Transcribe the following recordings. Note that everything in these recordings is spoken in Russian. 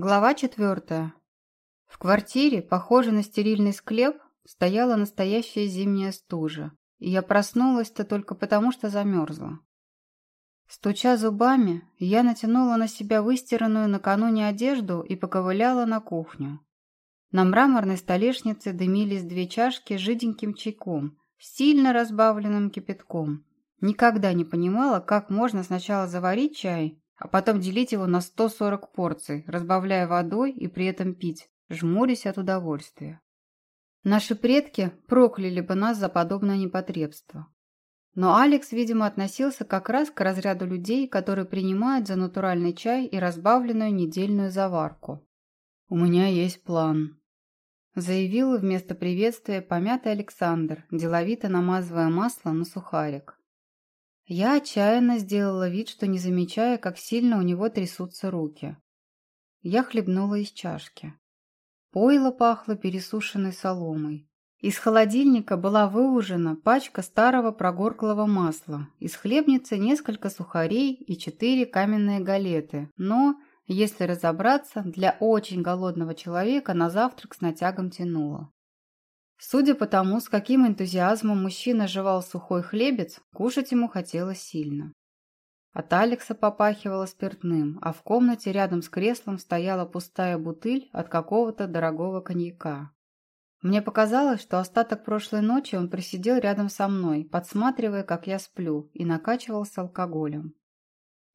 Глава четвертая. В квартире, похожей на стерильный склеп, стояла настоящая зимняя стужа, и я проснулась-то только потому, что замерзла. Стуча зубами, я натянула на себя выстиранную накануне одежду и поковыляла на кухню. На мраморной столешнице дымились две чашки с жиденьким чайком, сильно разбавленным кипятком. Никогда не понимала, как можно сначала заварить чай, а потом делить его на 140 порций, разбавляя водой и при этом пить, жмурясь от удовольствия. Наши предки прокляли бы нас за подобное непотребство. Но Алекс, видимо, относился как раз к разряду людей, которые принимают за натуральный чай и разбавленную недельную заварку. «У меня есть план», – заявил вместо приветствия помятый Александр, деловито намазывая масло на сухарик. Я отчаянно сделала вид, что не замечая, как сильно у него трясутся руки. Я хлебнула из чашки. Пойло пахло пересушенной соломой. Из холодильника была выужена пачка старого прогорклого масла, из хлебницы несколько сухарей и четыре каменные галеты, но, если разобраться, для очень голодного человека на завтрак с натягом тянуло. Судя по тому, с каким энтузиазмом мужчина жевал сухой хлебец, кушать ему хотелось сильно. От Алекса попахивало спиртным, а в комнате рядом с креслом стояла пустая бутыль от какого-то дорогого коньяка. Мне показалось, что остаток прошлой ночи он присидел рядом со мной, подсматривая, как я сплю, и накачивался алкоголем.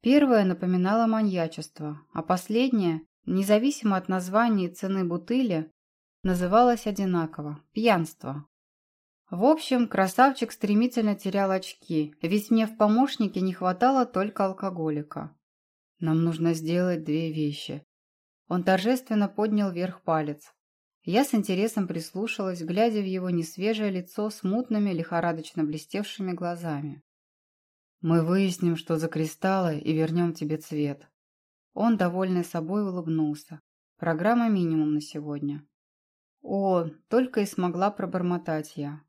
Первое напоминало маньячество, а последнее, независимо от названия и цены бутыли, называлось одинаково – пьянство. В общем, красавчик стремительно терял очки, ведь мне в помощнике не хватало только алкоголика. Нам нужно сделать две вещи. Он торжественно поднял вверх палец. Я с интересом прислушалась, глядя в его несвежее лицо с мутными, лихорадочно блестевшими глазами. «Мы выясним, что за кристаллы, и вернем тебе цвет». Он, довольный собой, улыбнулся. «Программа минимум на сегодня». О, только и смогла пробормотать я.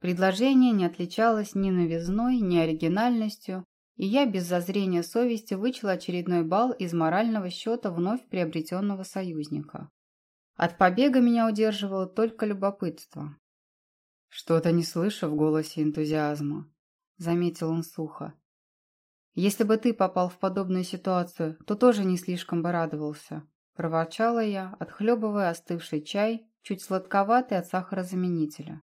Предложение не отличалось ни новизной, ни оригинальностью, и я без зазрения совести вычла очередной балл из морального счета вновь приобретенного союзника. От побега меня удерживало только любопытство. «Что-то не слышу в голосе энтузиазма», — заметил он сухо. «Если бы ты попал в подобную ситуацию, то тоже не слишком бы радовался», — проворчала я, отхлебывая остывший чай чуть сладковатый от сахарозаменителя.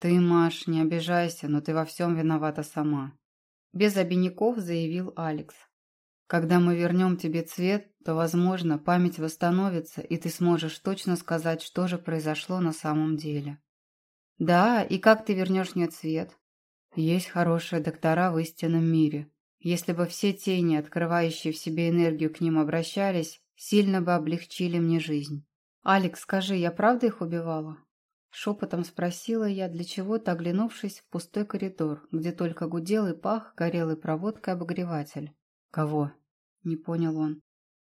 «Ты, Маш, не обижайся, но ты во всем виновата сама», – без обиняков заявил Алекс. «Когда мы вернем тебе цвет, то, возможно, память восстановится, и ты сможешь точно сказать, что же произошло на самом деле». «Да, и как ты вернешь мне цвет?» «Есть хорошие доктора в истинном мире. Если бы все тени, открывающие в себе энергию, к ним обращались, сильно бы облегчили мне жизнь». «Алекс, скажи, я правда их убивала?» Шепотом спросила я, для чего-то оглянувшись в пустой коридор, где только гудел и пах горелой проводкой обогреватель. «Кого?» – не понял он.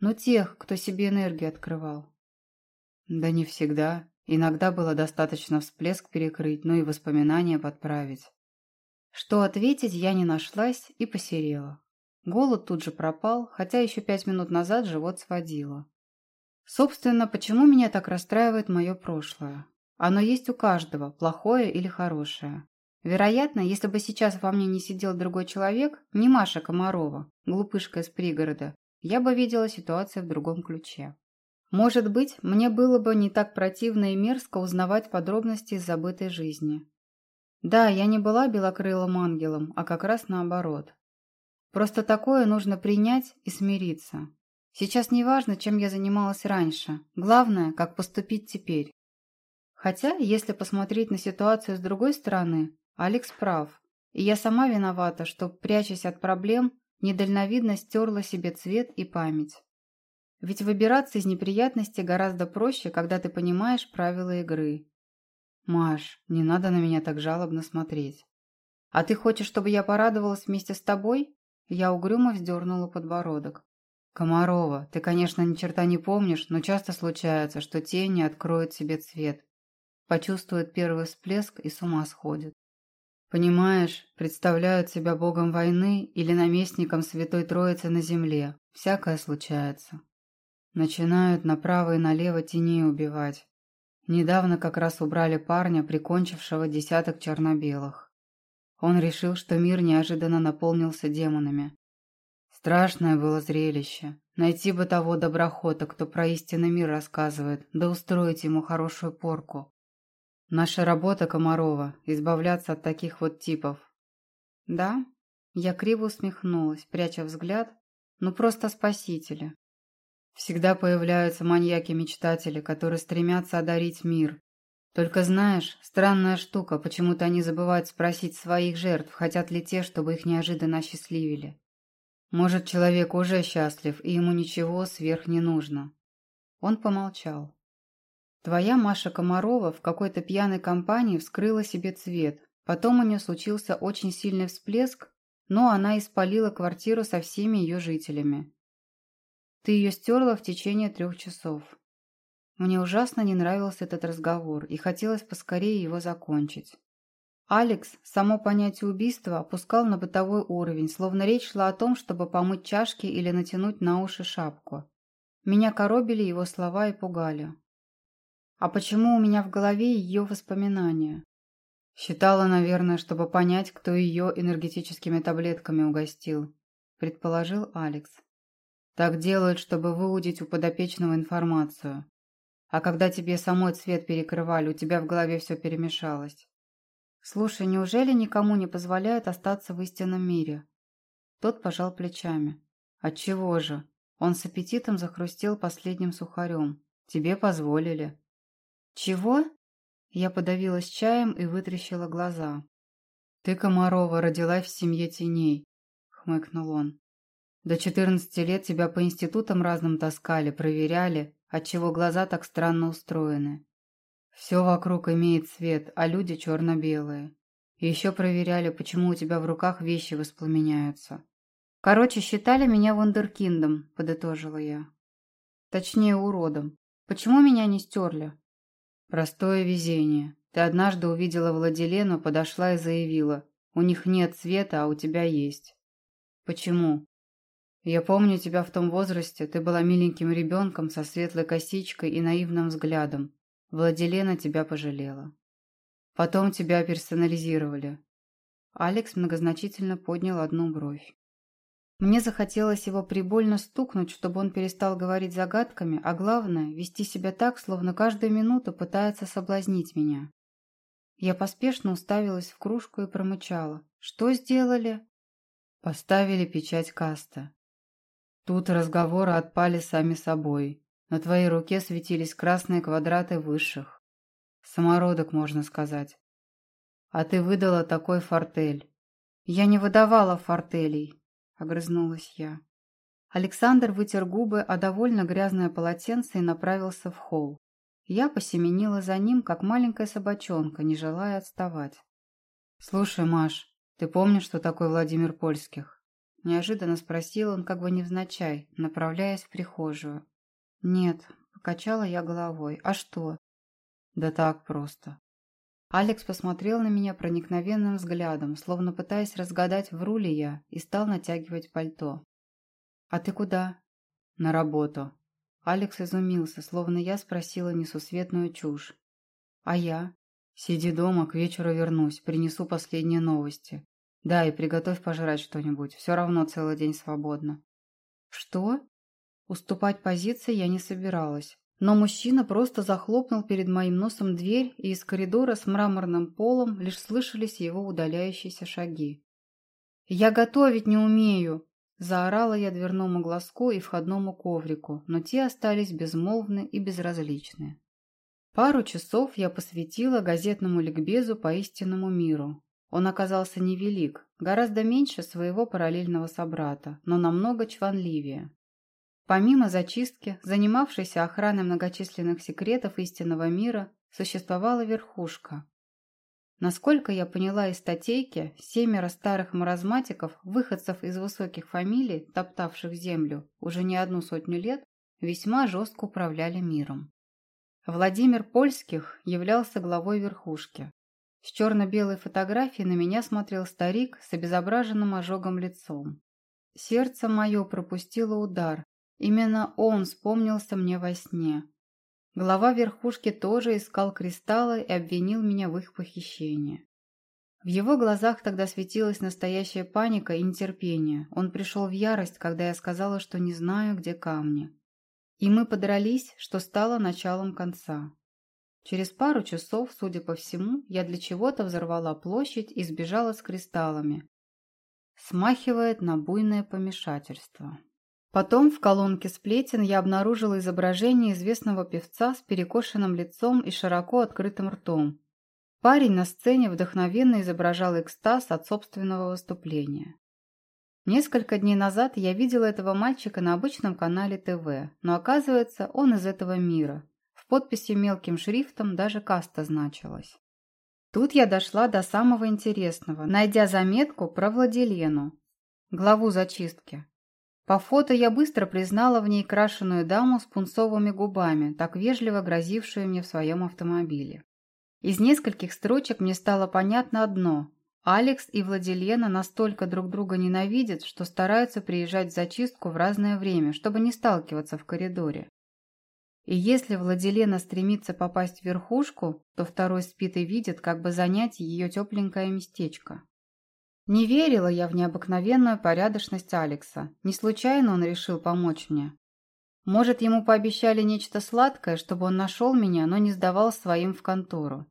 «Ну тех, кто себе энергию открывал». «Да не всегда. Иногда было достаточно всплеск перекрыть, ну и воспоминания подправить». Что ответить я не нашлась и посерела. Голод тут же пропал, хотя еще пять минут назад живот сводило. Собственно, почему меня так расстраивает мое прошлое? Оно есть у каждого, плохое или хорошее. Вероятно, если бы сейчас во мне не сидел другой человек, не Маша Комарова, глупышка из пригорода, я бы видела ситуацию в другом ключе. Может быть, мне было бы не так противно и мерзко узнавать подробности из забытой жизни. Да, я не была белокрылым ангелом, а как раз наоборот. Просто такое нужно принять и смириться. Сейчас не важно, чем я занималась раньше. Главное, как поступить теперь. Хотя, если посмотреть на ситуацию с другой стороны, Алекс прав. И я сама виновата, что, прячась от проблем, недальновидно стерла себе цвет и память. Ведь выбираться из неприятностей гораздо проще, когда ты понимаешь правила игры. Маш, не надо на меня так жалобно смотреть. А ты хочешь, чтобы я порадовалась вместе с тобой? Я угрюмо вздернула подбородок. «Комарова, ты, конечно, ни черта не помнишь, но часто случается, что тени откроют себе цвет, почувствуют первый всплеск и с ума сходят. Понимаешь, представляют себя богом войны или наместником Святой Троицы на земле. Всякое случается. Начинают направо и налево теней убивать. Недавно как раз убрали парня, прикончившего десяток черно-белых. Он решил, что мир неожиданно наполнился демонами. Страшное было зрелище. Найти бы того доброхота, кто про истинный мир рассказывает, да устроить ему хорошую порку. Наша работа, Комарова, избавляться от таких вот типов. Да? Я криво усмехнулась, пряча взгляд. Ну просто спасители. Всегда появляются маньяки-мечтатели, которые стремятся одарить мир. Только знаешь, странная штука, почему-то они забывают спросить своих жертв, хотят ли те, чтобы их неожиданно осчастливили. Может, человек уже счастлив, и ему ничего сверх не нужно. Он помолчал. Твоя Маша Комарова в какой-то пьяной компании вскрыла себе цвет. Потом у нее случился очень сильный всплеск, но она испалила квартиру со всеми ее жителями. Ты ее стерла в течение трех часов. Мне ужасно не нравился этот разговор, и хотелось поскорее его закончить. Алекс само понятие убийства опускал на бытовой уровень, словно речь шла о том, чтобы помыть чашки или натянуть на уши шапку. Меня коробили его слова и пугали. А почему у меня в голове ее воспоминания? Считала, наверное, чтобы понять, кто ее энергетическими таблетками угостил, предположил Алекс. Так делают, чтобы выудить у подопечного информацию. А когда тебе самой цвет перекрывали, у тебя в голове все перемешалось. Слушай, неужели никому не позволяют остаться в истинном мире? Тот пожал плечами. Отчего же? Он с аппетитом захрустел последним сухарем. Тебе позволили. Чего? Я подавилась чаем и вытрящила глаза. Ты, Комарова, родилась в семье теней, хмыкнул он. До четырнадцати лет тебя по институтам разным таскали, проверяли, отчего глаза так странно устроены. Все вокруг имеет цвет, а люди черно-белые. И еще проверяли, почему у тебя в руках вещи воспламеняются. Короче, считали меня вундеркиндом, подытожила я. Точнее, уродом. Почему меня не стерли? Простое везение. Ты однажды увидела Владилену, подошла и заявила. У них нет цвета, а у тебя есть. Почему? Я помню тебя в том возрасте, ты была миленьким ребенком со светлой косичкой и наивным взглядом. Владилена тебя пожалела. Потом тебя персонализировали. Алекс многозначительно поднял одну бровь. Мне захотелось его прибольно стукнуть, чтобы он перестал говорить загадками, а главное, вести себя так, словно каждую минуту пытается соблазнить меня. Я поспешно уставилась в кружку и промычала. «Что сделали?» «Поставили печать каста. Тут разговоры отпали сами собой. На твоей руке светились красные квадраты высших. Самородок, можно сказать. А ты выдала такой фортель. Я не выдавала фортелей, огрызнулась я. Александр вытер губы о довольно грязное полотенце и направился в холл. Я посеменила за ним, как маленькая собачонка, не желая отставать. «Слушай, Маш, ты помнишь, что такое Владимир Польских?» Неожиданно спросил он, как бы невзначай, направляясь в прихожую. «Нет», — покачала я головой. «А что?» «Да так просто». Алекс посмотрел на меня проникновенным взглядом, словно пытаясь разгадать, вру ли я, и стал натягивать пальто. «А ты куда?» «На работу». Алекс изумился, словно я спросила несусветную чушь. «А я?» «Сиди дома, к вечеру вернусь, принесу последние новости. Да, и приготовь пожрать что-нибудь. Все равно целый день свободно. Что? Уступать позиции я не собиралась. Но мужчина просто захлопнул перед моим носом дверь, и из коридора с мраморным полом лишь слышались его удаляющиеся шаги. «Я готовить не умею!» Заорала я дверному глазку и входному коврику, но те остались безмолвны и безразличны. Пару часов я посвятила газетному ликбезу по истинному миру, он оказался невелик, гораздо меньше своего параллельного собрата, но намного чванливее. Помимо зачистки, занимавшейся охраной многочисленных секретов истинного мира, существовала верхушка. Насколько я поняла из статейки, семеро старых маразматиков, выходцев из высоких фамилий, топтавших землю уже не одну сотню лет, весьма жестко управляли миром. Владимир Польских являлся главой верхушки. С черно-белой фотографии на меня смотрел старик с обезображенным ожогом лицом. Сердце мое пропустило удар, Именно он вспомнился мне во сне. Глава верхушки тоже искал кристаллы и обвинил меня в их похищении. В его глазах тогда светилась настоящая паника и нетерпение. Он пришел в ярость, когда я сказала, что не знаю, где камни. И мы подрались, что стало началом конца. Через пару часов, судя по всему, я для чего-то взорвала площадь и сбежала с кристаллами. Смахивает на буйное помешательство. Потом в колонке сплетен я обнаружила изображение известного певца с перекошенным лицом и широко открытым ртом. Парень на сцене вдохновенно изображал экстаз от собственного выступления. Несколько дней назад я видела этого мальчика на обычном канале ТВ, но оказывается, он из этого мира. В подписи мелким шрифтом даже каста значилась. Тут я дошла до самого интересного, найдя заметку про Владилену, главу зачистки. По фото я быстро признала в ней крашеную даму с пунцовыми губами, так вежливо грозившую мне в своем автомобиле. Из нескольких строчек мне стало понятно одно Алекс и Владилена настолько друг друга ненавидят, что стараются приезжать в зачистку в разное время, чтобы не сталкиваться в коридоре. И если Владилена стремится попасть в верхушку, то второй спит и видит, как бы занять ее тепленькое местечко. Не верила я в необыкновенную порядочность Алекса. Не случайно он решил помочь мне. Может, ему пообещали нечто сладкое, чтобы он нашел меня, но не сдавал своим в контору.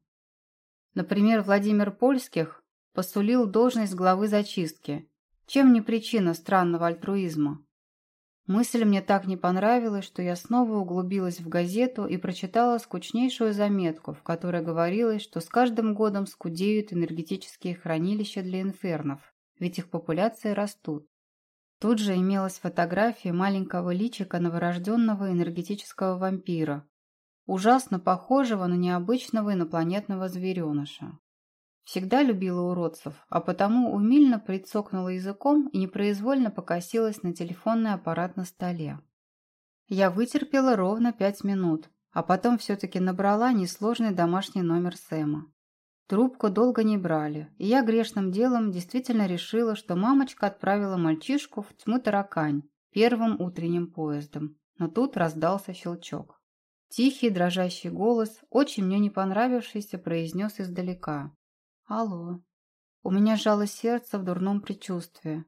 Например, Владимир Польских посулил должность главы зачистки. Чем не причина странного альтруизма? Мысль мне так не понравилась, что я снова углубилась в газету и прочитала скучнейшую заметку, в которой говорилось, что с каждым годом скудеют энергетические хранилища для инфернов, ведь их популяции растут. Тут же имелась фотография маленького личика новорожденного энергетического вампира, ужасно похожего на необычного инопланетного звереныша. Всегда любила уродцев, а потому умильно прицокнула языком и непроизвольно покосилась на телефонный аппарат на столе. Я вытерпела ровно пять минут, а потом все-таки набрала несложный домашний номер Сэма. Трубку долго не брали, и я грешным делом действительно решила, что мамочка отправила мальчишку в тьму таракань первым утренним поездом. Но тут раздался щелчок. Тихий, дрожащий голос, очень мне не понравившийся, произнес издалека. «Алло». У меня сжалось сердце в дурном предчувствии.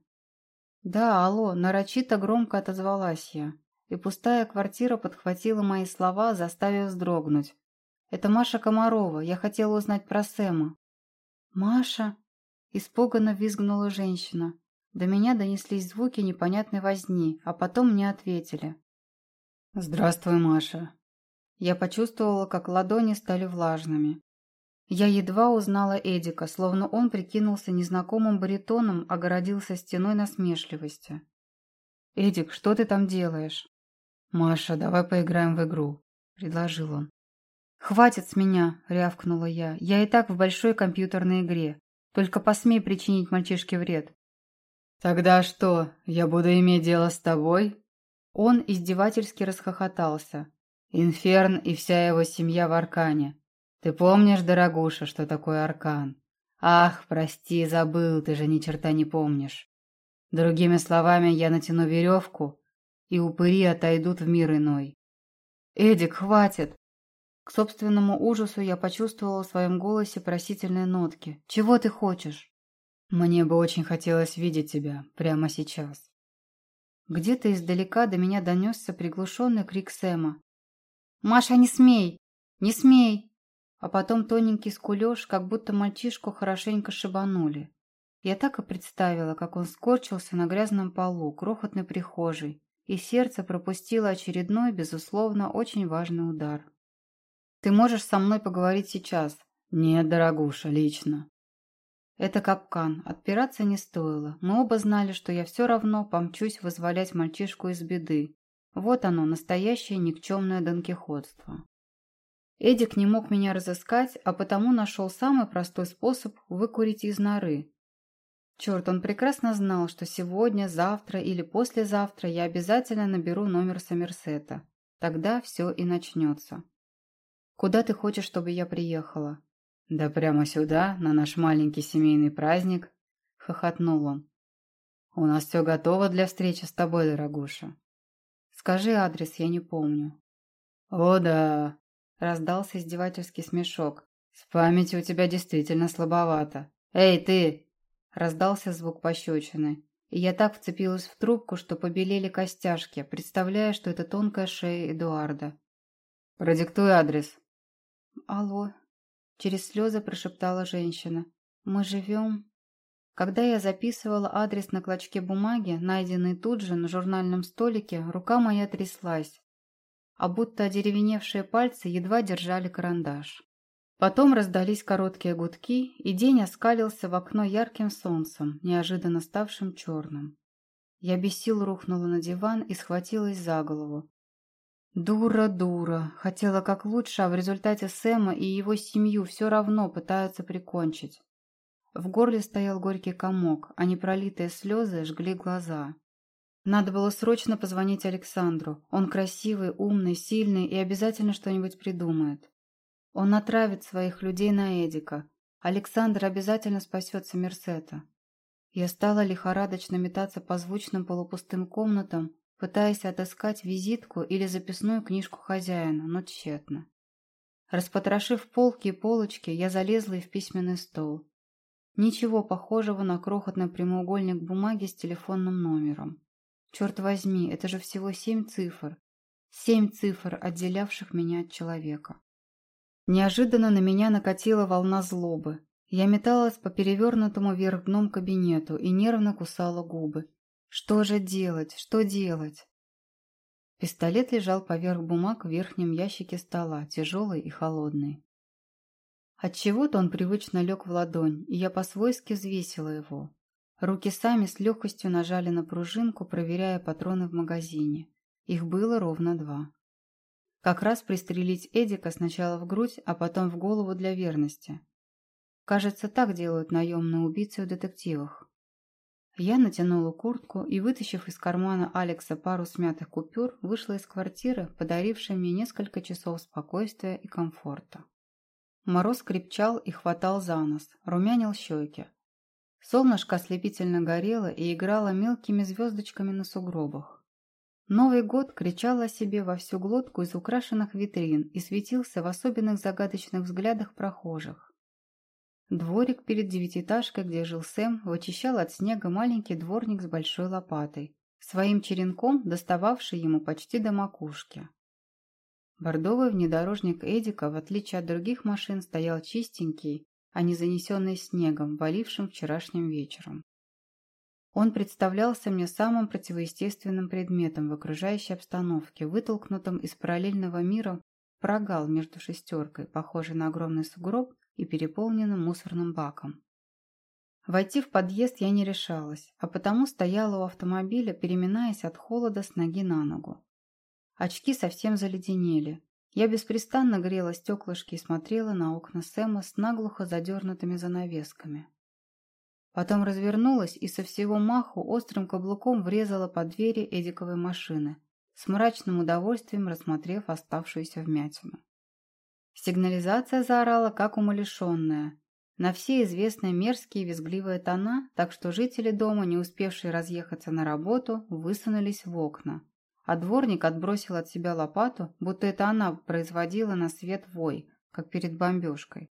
«Да, алло», нарочито громко отозвалась я, и пустая квартира подхватила мои слова, заставив вздрогнуть. «Это Маша Комарова, я хотела узнать про Сэма». «Маша?» – испуганно визгнула женщина. До меня донеслись звуки непонятной возни, а потом мне ответили. «Здравствуй, Маша». Я почувствовала, как ладони стали влажными. Я едва узнала Эдика, словно он прикинулся незнакомым баритоном, огородился стеной насмешливости. «Эдик, что ты там делаешь?» «Маша, давай поиграем в игру», — предложил он. «Хватит с меня!» — рявкнула я. «Я и так в большой компьютерной игре. Только посмей причинить мальчишке вред». «Тогда что, я буду иметь дело с тобой?» Он издевательски расхохотался. «Инферн и вся его семья в Аркане. Ты помнишь, дорогуша, что такое аркан? Ах, прости, забыл, ты же ни черта не помнишь. Другими словами, я натяну веревку, и упыри отойдут в мир иной. Эдик, хватит! К собственному ужасу я почувствовала в своем голосе просительные нотки. Чего ты хочешь? Мне бы очень хотелось видеть тебя прямо сейчас. Где-то издалека до меня донесся приглушенный крик Сэма. «Маша, не смей! Не смей!» А потом тоненький скулеж, как будто мальчишку хорошенько шибанули. Я так и представила, как он скорчился на грязном полу, крохотной прихожей, и сердце пропустило очередной, безусловно, очень важный удар. «Ты можешь со мной поговорить сейчас?» «Нет, дорогуша, лично». Это капкан, отпираться не стоило. Мы оба знали, что я все равно помчусь вызволять мальчишку из беды. Вот оно, настоящее никчемное донкихотство. Эдик не мог меня разыскать, а потому нашел самый простой способ выкурить из норы. Черт, он прекрасно знал, что сегодня, завтра или послезавтра я обязательно наберу номер Сомерсета. Тогда все и начнется. «Куда ты хочешь, чтобы я приехала?» «Да прямо сюда, на наш маленький семейный праздник», — хохотнул он. «У нас все готово для встречи с тобой, дорогуша». Скажи адрес, я не помню». «О да», — раздался издевательский смешок. «С памятью у тебя действительно слабовато. Эй, ты!» Раздался звук пощечины. И я так вцепилась в трубку, что побелели костяшки, представляя, что это тонкая шея Эдуарда. «Продиктуй адрес». «Алло», — через слезы прошептала женщина. «Мы живем...» Когда я записывала адрес на клочке бумаги, найденный тут же на журнальном столике, рука моя тряслась, а будто одеревеневшие пальцы едва держали карандаш. Потом раздались короткие гудки, и день оскалился в окно ярким солнцем, неожиданно ставшим черным. Я без сил рухнула на диван и схватилась за голову. Дура, дура. Хотела как лучше, а в результате Сэма и его семью все равно пытаются прикончить. В горле стоял горький комок, а непролитые слезы жгли глаза. Надо было срочно позвонить Александру. Он красивый, умный, сильный и обязательно что-нибудь придумает. Он натравит своих людей на Эдика. Александр обязательно спасется Мерсета. Я стала лихорадочно метаться по звучным полупустым комнатам, пытаясь отыскать визитку или записную книжку хозяина, но тщетно. Распотрошив полки и полочки, я залезла и в письменный стол. Ничего похожего на крохотный прямоугольник бумаги с телефонным номером. Черт возьми, это же всего семь цифр. Семь цифр, отделявших меня от человека. Неожиданно на меня накатила волна злобы. Я металась по перевернутому вверх дном кабинету и нервно кусала губы. Что же делать? Что делать? Пистолет лежал поверх бумаг в верхнем ящике стола, тяжелый и холодный. Отчего-то он привычно лег в ладонь, и я по-свойски взвесила его. Руки сами с легкостью нажали на пружинку, проверяя патроны в магазине. Их было ровно два. Как раз пристрелить Эдика сначала в грудь, а потом в голову для верности. Кажется, так делают наемные убийцы в детективах. Я натянула куртку и, вытащив из кармана Алекса пару смятых купюр, вышла из квартиры, подарившей мне несколько часов спокойствия и комфорта. Мороз крепчал и хватал за нос, румянил щеки. Солнышко ослепительно горело и играло мелкими звездочками на сугробах. Новый год кричал о себе во всю глотку из украшенных витрин и светился в особенных загадочных взглядах прохожих. Дворик перед девятиэтажкой, где жил Сэм, вычищал от снега маленький дворник с большой лопатой, своим черенком достававший ему почти до макушки. Бордовый внедорожник Эдика, в отличие от других машин, стоял чистенький, а не занесенный снегом, валившим вчерашним вечером. Он представлялся мне самым противоестественным предметом в окружающей обстановке, вытолкнутым из параллельного мира прогал между шестеркой, похожий на огромный сугроб, и переполненным мусорным баком. Войти в подъезд я не решалась, а потому стояла у автомобиля, переминаясь от холода с ноги на ногу. Очки совсем заледенели. Я беспрестанно грела стеклышки и смотрела на окна Сэма с наглухо задернутыми занавесками. Потом развернулась и со всего маху острым каблуком врезала по двери Эдиковой машины, с мрачным удовольствием рассмотрев оставшуюся вмятину. Сигнализация заорала, как умалишенная, на все известные мерзкие визгливые тона, так что жители дома, не успевшие разъехаться на работу, высунулись в окна. А дворник отбросил от себя лопату, будто это она производила на свет вой, как перед бомбежкой.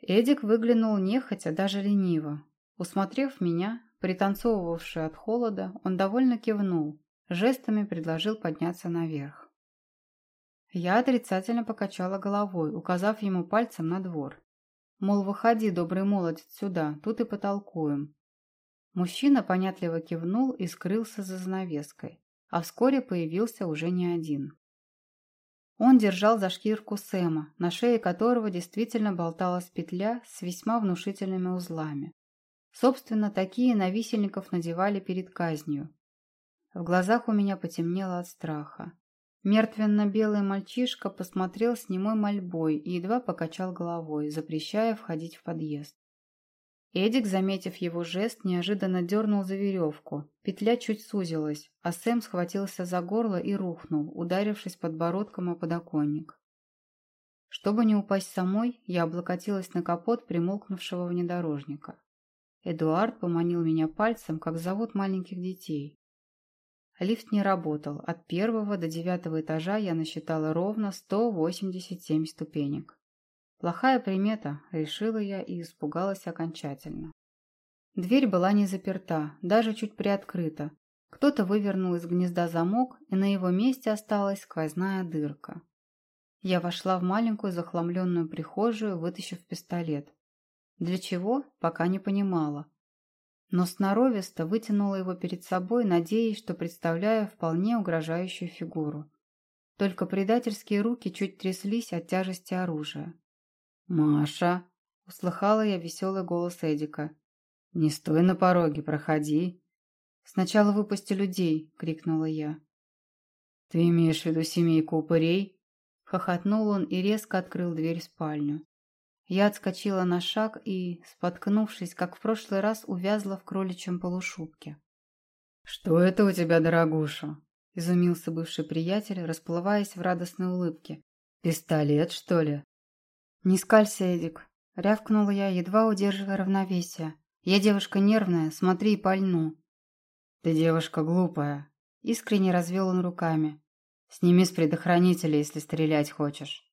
Эдик выглянул нехотя, даже лениво, Усмотрев меня, пританцовывавшую от холода, он довольно кивнул, жестами предложил подняться наверх. Я отрицательно покачала головой, указав ему пальцем на двор. Мол, выходи, добрый молодец, сюда, тут и потолкуем. Мужчина понятливо кивнул и скрылся за занавеской, а вскоре появился уже не один. Он держал за шкирку Сэма, на шее которого действительно болталась петля с весьма внушительными узлами. Собственно, такие на висельников надевали перед казнью. В глазах у меня потемнело от страха. Мертвенно-белый мальчишка посмотрел с немой мольбой и едва покачал головой, запрещая входить в подъезд. Эдик, заметив его жест, неожиданно дернул за веревку. Петля чуть сузилась, а Сэм схватился за горло и рухнул, ударившись подбородком о подоконник. Чтобы не упасть самой, я облокотилась на капот примолкнувшего внедорожника. Эдуард поманил меня пальцем, как зовут маленьких детей. Лифт не работал. От первого до девятого этажа я насчитала ровно 187 ступенек. Плохая примета, решила я и испугалась окончательно. Дверь была не заперта, даже чуть приоткрыта. Кто-то вывернул из гнезда замок, и на его месте осталась сквозная дырка. Я вошла в маленькую захламленную прихожую, вытащив пистолет. Для чего, пока не понимала. Но сноровисто вытянула его перед собой, надеясь, что представляю вполне угрожающую фигуру. Только предательские руки чуть тряслись от тяжести оружия. «Маша!» — услыхала я веселый голос Эдика. «Не стой на пороге, проходи!» «Сначала выпусти людей!» — крикнула я. «Ты имеешь в виду семейку упырей?» Хохотнул он и резко открыл дверь в спальню. Я отскочила на шаг и, споткнувшись, как в прошлый раз, увязла в кроличьем полушубке. «Что это у тебя, дорогуша?» — изумился бывший приятель, расплываясь в радостной улыбке. «Пистолет, что ли?» «Не скалься, Эдик!» — рявкнула я, едва удерживая равновесие. «Я девушка нервная, смотри и пальну!» «Ты девушка глупая!» — искренне развел он руками. «Сними с предохранителя, если стрелять хочешь!»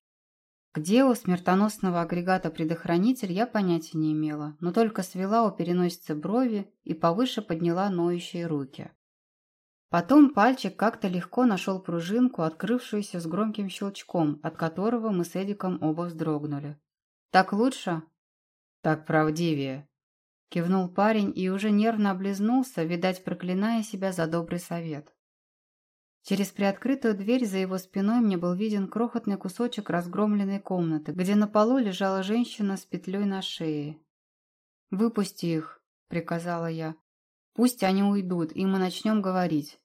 Где у смертоносного агрегата предохранитель, я понятия не имела, но только свела у переносицы брови и повыше подняла ноющие руки. Потом пальчик как-то легко нашел пружинку, открывшуюся с громким щелчком, от которого мы с Эдиком оба вздрогнули. «Так лучше?» «Так правдивее», — кивнул парень и уже нервно облизнулся, видать, проклиная себя за добрый совет. Через приоткрытую дверь за его спиной мне был виден крохотный кусочек разгромленной комнаты, где на полу лежала женщина с петлей на шее. «Выпусти их», — приказала я. «Пусть они уйдут, и мы начнем говорить».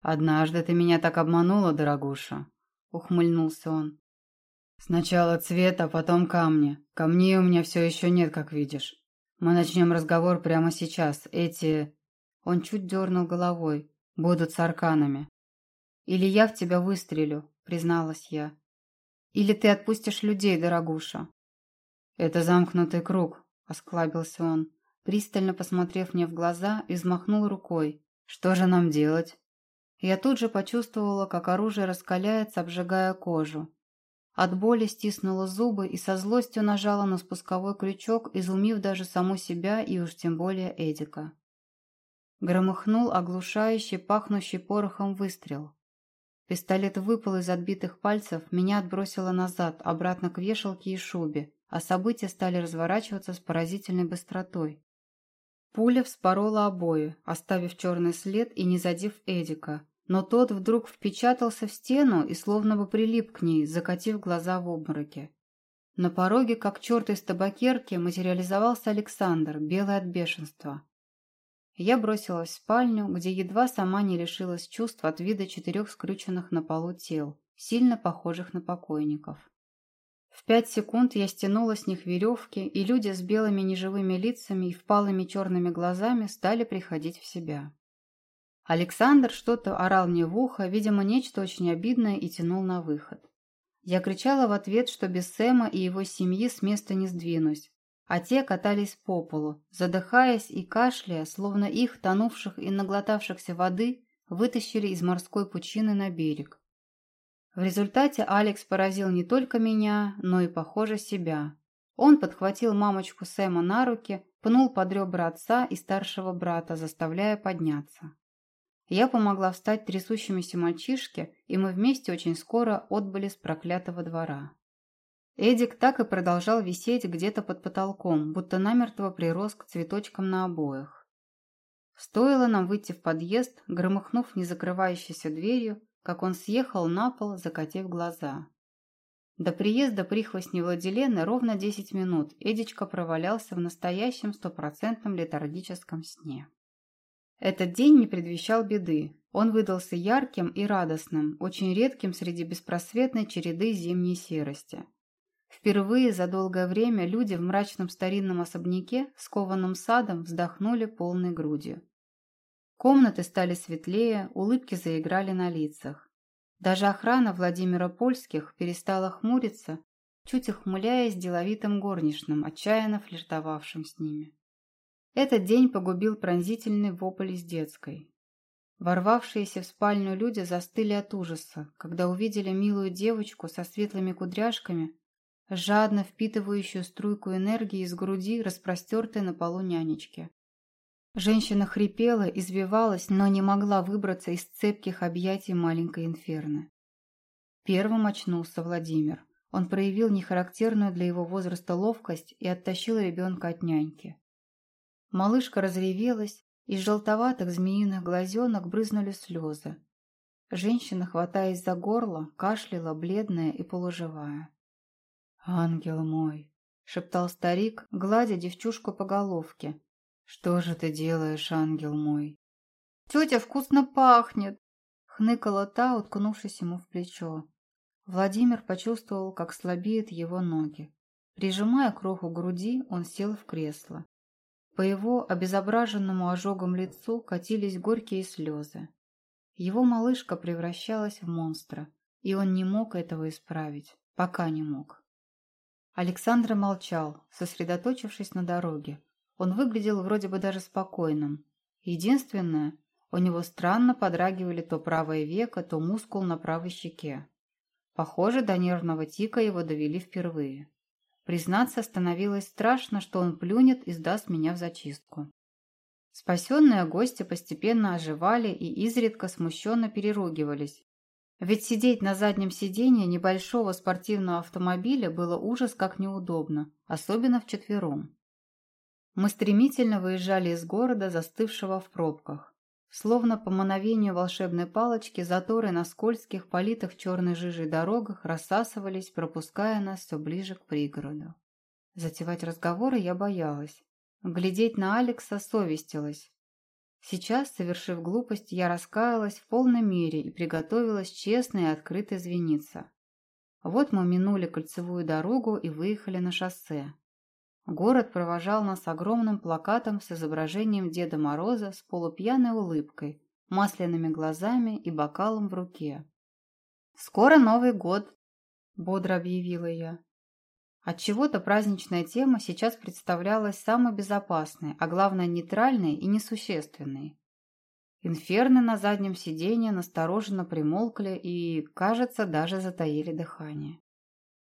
«Однажды ты меня так обманула, дорогуша», — ухмыльнулся он. «Сначала цвет, а потом камни. Камней у меня все еще нет, как видишь. Мы начнем разговор прямо сейчас. Эти...» Он чуть дернул головой. «Будут с арканами». «Или я в тебя выстрелю», — призналась я. «Или ты отпустишь людей, дорогуша». «Это замкнутый круг», — осклабился он, пристально посмотрев мне в глаза и взмахнул рукой. «Что же нам делать?» Я тут же почувствовала, как оружие раскаляется, обжигая кожу. От боли стиснула зубы и со злостью нажала на спусковой крючок, изумив даже саму себя и уж тем более Эдика. Громыхнул оглушающий, пахнущий порохом выстрел. Пистолет выпал из отбитых пальцев, меня отбросило назад, обратно к вешалке и шубе, а события стали разворачиваться с поразительной быстротой. Пуля вспорола обои, оставив черный след и не задев Эдика, но тот вдруг впечатался в стену и словно бы прилип к ней, закатив глаза в обмороке. На пороге, как черт из табакерки, материализовался Александр, белый от бешенства. Я бросилась в спальню, где едва сама не лишилась чувств от вида четырех скрюченных на полу тел, сильно похожих на покойников. В пять секунд я стянула с них веревки, и люди с белыми неживыми лицами и впалыми черными глазами стали приходить в себя. Александр что-то орал мне в ухо, видимо, нечто очень обидное и тянул на выход. Я кричала в ответ, что без Сэма и его семьи с места не сдвинусь, а те катались по полу, задыхаясь и кашляя, словно их, тонувших и наглотавшихся воды, вытащили из морской пучины на берег. В результате Алекс поразил не только меня, но и, похоже, себя. Он подхватил мамочку Сэма на руки, пнул под ребра отца и старшего брата, заставляя подняться. Я помогла встать трясущемуся мальчишке, и мы вместе очень скоро отбыли с проклятого двора. Эдик так и продолжал висеть где-то под потолком, будто намертво прирос к цветочкам на обоях. Стоило нам выйти в подъезд, громыхнув незакрывающейся дверью, как он съехал на пол, закатив глаза. До приезда прихвостни Владилены ровно десять минут Эдичка провалялся в настоящем стопроцентном летаргическом сне. Этот день не предвещал беды. Он выдался ярким и радостным, очень редким среди беспросветной череды зимней серости. Впервые за долгое время люди в мрачном старинном особняке с кованым садом вздохнули полной грудью. Комнаты стали светлее, улыбки заиграли на лицах. Даже охрана Владимира Польских перестала хмуриться, чуть ухмыляясь деловитым горничным, отчаянно флиртовавшим с ними. Этот день погубил пронзительный вопль из детской. Ворвавшиеся в спальню люди застыли от ужаса, когда увидели милую девочку со светлыми кудряшками, жадно впитывающую струйку энергии из груди, распростертой на полу нянечки. Женщина хрипела, извивалась, но не могла выбраться из цепких объятий маленькой инферны. Первым очнулся Владимир. Он проявил нехарактерную для его возраста ловкость и оттащил ребенка от няньки. Малышка разревелась, из желтоватых змеиных глазенок брызнули слезы. Женщина, хватаясь за горло, кашляла, бледная и полуживая. «Ангел мой!» — шептал старик, гладя девчушку по головке. «Что же ты делаешь, ангел мой?» «Тетя вкусно пахнет!» — хныкала та, уткнувшись ему в плечо. Владимир почувствовал, как слабеют его ноги. Прижимая кроху груди, он сел в кресло. По его обезображенному ожогом лицу катились горькие слезы. Его малышка превращалась в монстра, и он не мог этого исправить, пока не мог. Александр молчал, сосредоточившись на дороге. Он выглядел вроде бы даже спокойным. Единственное, у него странно подрагивали то правое веко, то мускул на правой щеке. Похоже, до нервного тика его довели впервые. Признаться, становилось страшно, что он плюнет и сдаст меня в зачистку. Спасенные гости постепенно оживали и изредка смущенно переругивались. Ведь сидеть на заднем сиденье небольшого спортивного автомобиля было ужас как неудобно, особенно вчетвером. Мы стремительно выезжали из города, застывшего в пробках. Словно по мановению волшебной палочки заторы на скользких, политых черной жижей дорогах рассасывались, пропуская нас все ближе к пригороду. Затевать разговоры я боялась. Глядеть на Алекса совестилась. Сейчас, совершив глупость, я раскаялась в полной мере и приготовилась честно и открыто извиниться. Вот мы минули кольцевую дорогу и выехали на шоссе. Город провожал нас огромным плакатом с изображением Деда Мороза с полупьяной улыбкой, масляными глазами и бокалом в руке. «Скоро Новый год!» – бодро объявила я. Отчего-то праздничная тема сейчас представлялась самой безопасной, а главное нейтральной и несущественной. Инферны на заднем сиденье настороженно примолкли и, кажется, даже затаили дыхание.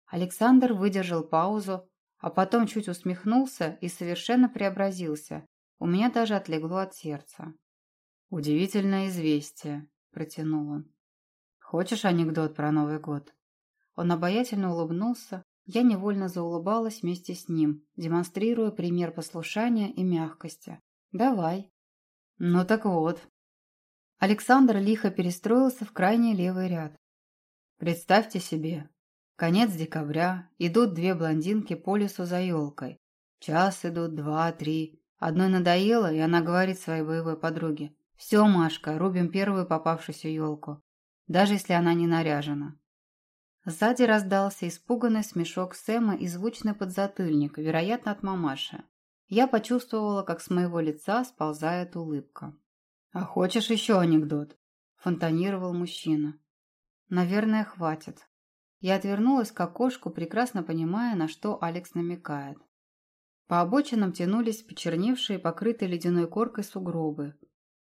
Александр выдержал паузу, а потом чуть усмехнулся и совершенно преобразился. У меня даже отлегло от сердца. «Удивительное известие», — протянул он. «Хочешь анекдот про Новый год?» Он обаятельно улыбнулся, я невольно заулыбалась вместе с ним, демонстрируя пример послушания и мягкости. «Давай». «Ну так вот». Александр лихо перестроился в крайний левый ряд. «Представьте себе, Конец декабря. Идут две блондинки по лесу за елкой. Час идут, два, три. Одной надоело, и она говорит своей боевой подруге. «Все, Машка, рубим первую попавшуюся елку, даже если она не наряжена». Сзади раздался испуганный смешок Сэма и звучный подзатыльник, вероятно, от мамаши. Я почувствовала, как с моего лица сползает улыбка. «А хочешь еще анекдот?» – фонтанировал мужчина. «Наверное, хватит. Я отвернулась к окошку, прекрасно понимая, на что Алекс намекает. По обочинам тянулись почерневшие, покрытые ледяной коркой сугробы.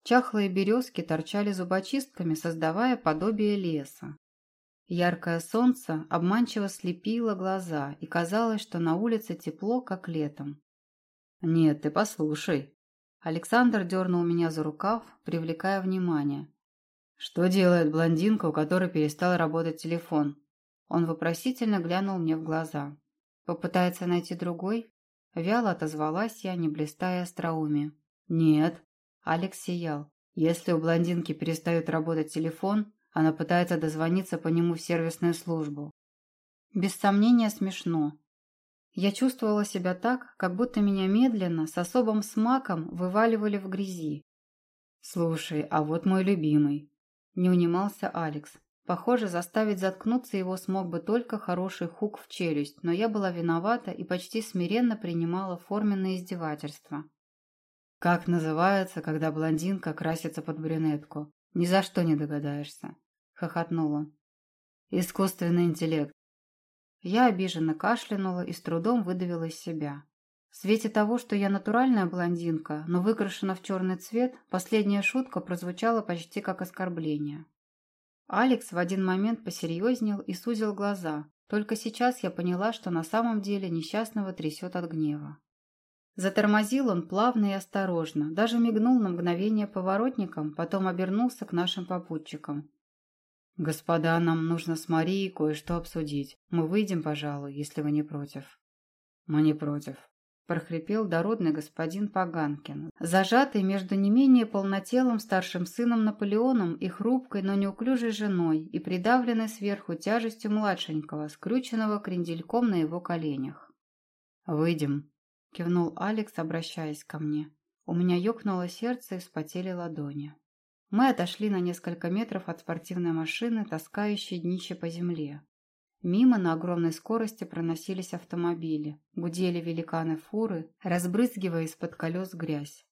Чахлые березки торчали зубочистками, создавая подобие леса. Яркое солнце обманчиво слепило глаза, и казалось, что на улице тепло, как летом. «Нет, ты послушай». Александр дернул меня за рукав, привлекая внимание. «Что делает блондинка, у которой перестал работать телефон?» Он вопросительно глянул мне в глаза. «Попытается найти другой?» Вяло отозвалась я, не блистая остроумием. «Нет». Алекс сиял. «Если у блондинки перестает работать телефон, она пытается дозвониться по нему в сервисную службу». Без сомнения смешно. Я чувствовала себя так, как будто меня медленно, с особым смаком, вываливали в грязи. «Слушай, а вот мой любимый», – не унимался Алекс. Похоже, заставить заткнуться его смог бы только хороший хук в челюсть, но я была виновата и почти смиренно принимала форменное издевательство. «Как называется, когда блондинка красится под брюнетку? Ни за что не догадаешься», — хохотнул он. «Искусственный интеллект». Я обиженно кашлянула и с трудом выдавила из себя. В свете того, что я натуральная блондинка, но выкрашена в черный цвет, последняя шутка прозвучала почти как оскорбление. Алекс в один момент посерьезнел и сузил глаза. Только сейчас я поняла, что на самом деле несчастного трясет от гнева. Затормозил он плавно и осторожно, даже мигнул на мгновение поворотником, потом обернулся к нашим попутчикам. «Господа, нам нужно с Марией кое-что обсудить. Мы выйдем, пожалуй, если вы не против». «Мы не против», – прохрипел дородный господин Паганкин, зажатый между не менее полнотелым старшим сыном Наполеоном и хрупкой, но неуклюжей женой, и придавленной сверху тяжестью младшенького, скрюченного крендельком на его коленях. «Выйдем», – кивнул Алекс, обращаясь ко мне. У меня ёкнуло сердце и вспотели ладони. Мы отошли на несколько метров от спортивной машины, таскающей днище по земле. Мимо на огромной скорости проносились автомобили, гудели великаны фуры, разбрызгивая из-под колес грязь.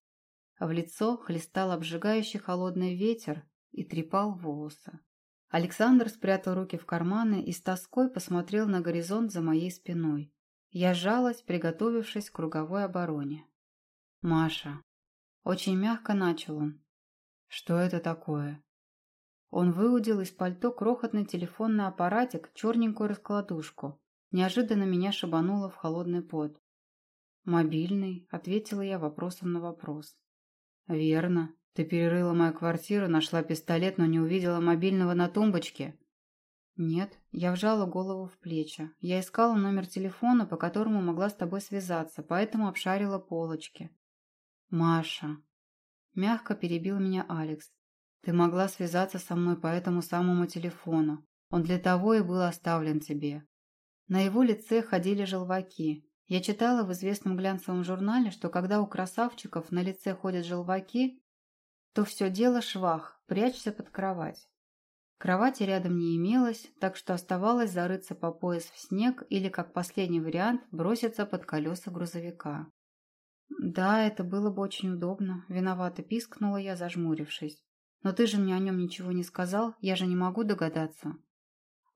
В лицо хлестал обжигающий холодный ветер и трепал волосы. Александр спрятал руки в карманы и с тоской посмотрел на горизонт за моей спиной. Я сжалась, приготовившись к круговой обороне. «Маша». Очень мягко начал он. «Что это такое?» Он выудил из пальто крохотный телефонный аппаратик, черненькую раскладушку. Неожиданно меня шибануло в холодный пот. «Мобильный», — ответила я вопросом на вопрос. «Верно. Ты перерыла мою квартиру, нашла пистолет, но не увидела мобильного на тумбочке». «Нет». Я вжала голову в плечи. Я искала номер телефона, по которому могла с тобой связаться, поэтому обшарила полочки. «Маша». Мягко перебил меня Алекс. Ты могла связаться со мной по этому самому телефону. Он для того и был оставлен тебе. На его лице ходили желваки. Я читала в известном глянцевом журнале, что когда у красавчиков на лице ходят желваки, то все дело швах, прячься под кровать. Кровати рядом не имелось, так что оставалось зарыться по пояс в снег или, как последний вариант, броситься под колеса грузовика. Да, это было бы очень удобно, виновато пискнула я, зажмурившись. Но ты же мне о нем ничего не сказал, я же не могу догадаться.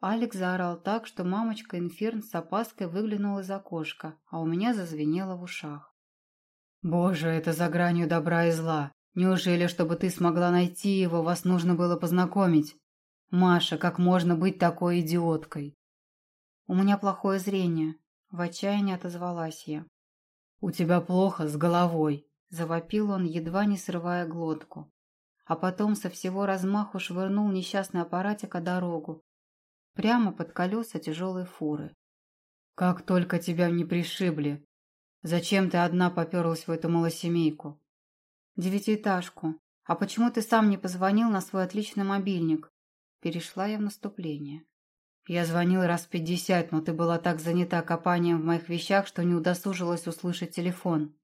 Алекс заорал так, что мамочка Инферн с опаской выглянула из окошка, а у меня зазвенело в ушах. «Боже, это за гранью добра и зла! Неужели, чтобы ты смогла найти его, вас нужно было познакомить? Маша, как можно быть такой идиоткой?» «У меня плохое зрение», — в отчаянии отозвалась я. «У тебя плохо с головой», — завопил он, едва не срывая глотку а потом со всего размаху швырнул несчастный аппаратик о дорогу, прямо под колеса тяжелой фуры. «Как только тебя не пришибли! Зачем ты одна поперлась в эту малосемейку?» «Девятиэтажку. А почему ты сам не позвонил на свой отличный мобильник?» Перешла я в наступление. «Я звонил раз пятьдесят, но ты была так занята копанием в моих вещах, что не удосужилась услышать телефон».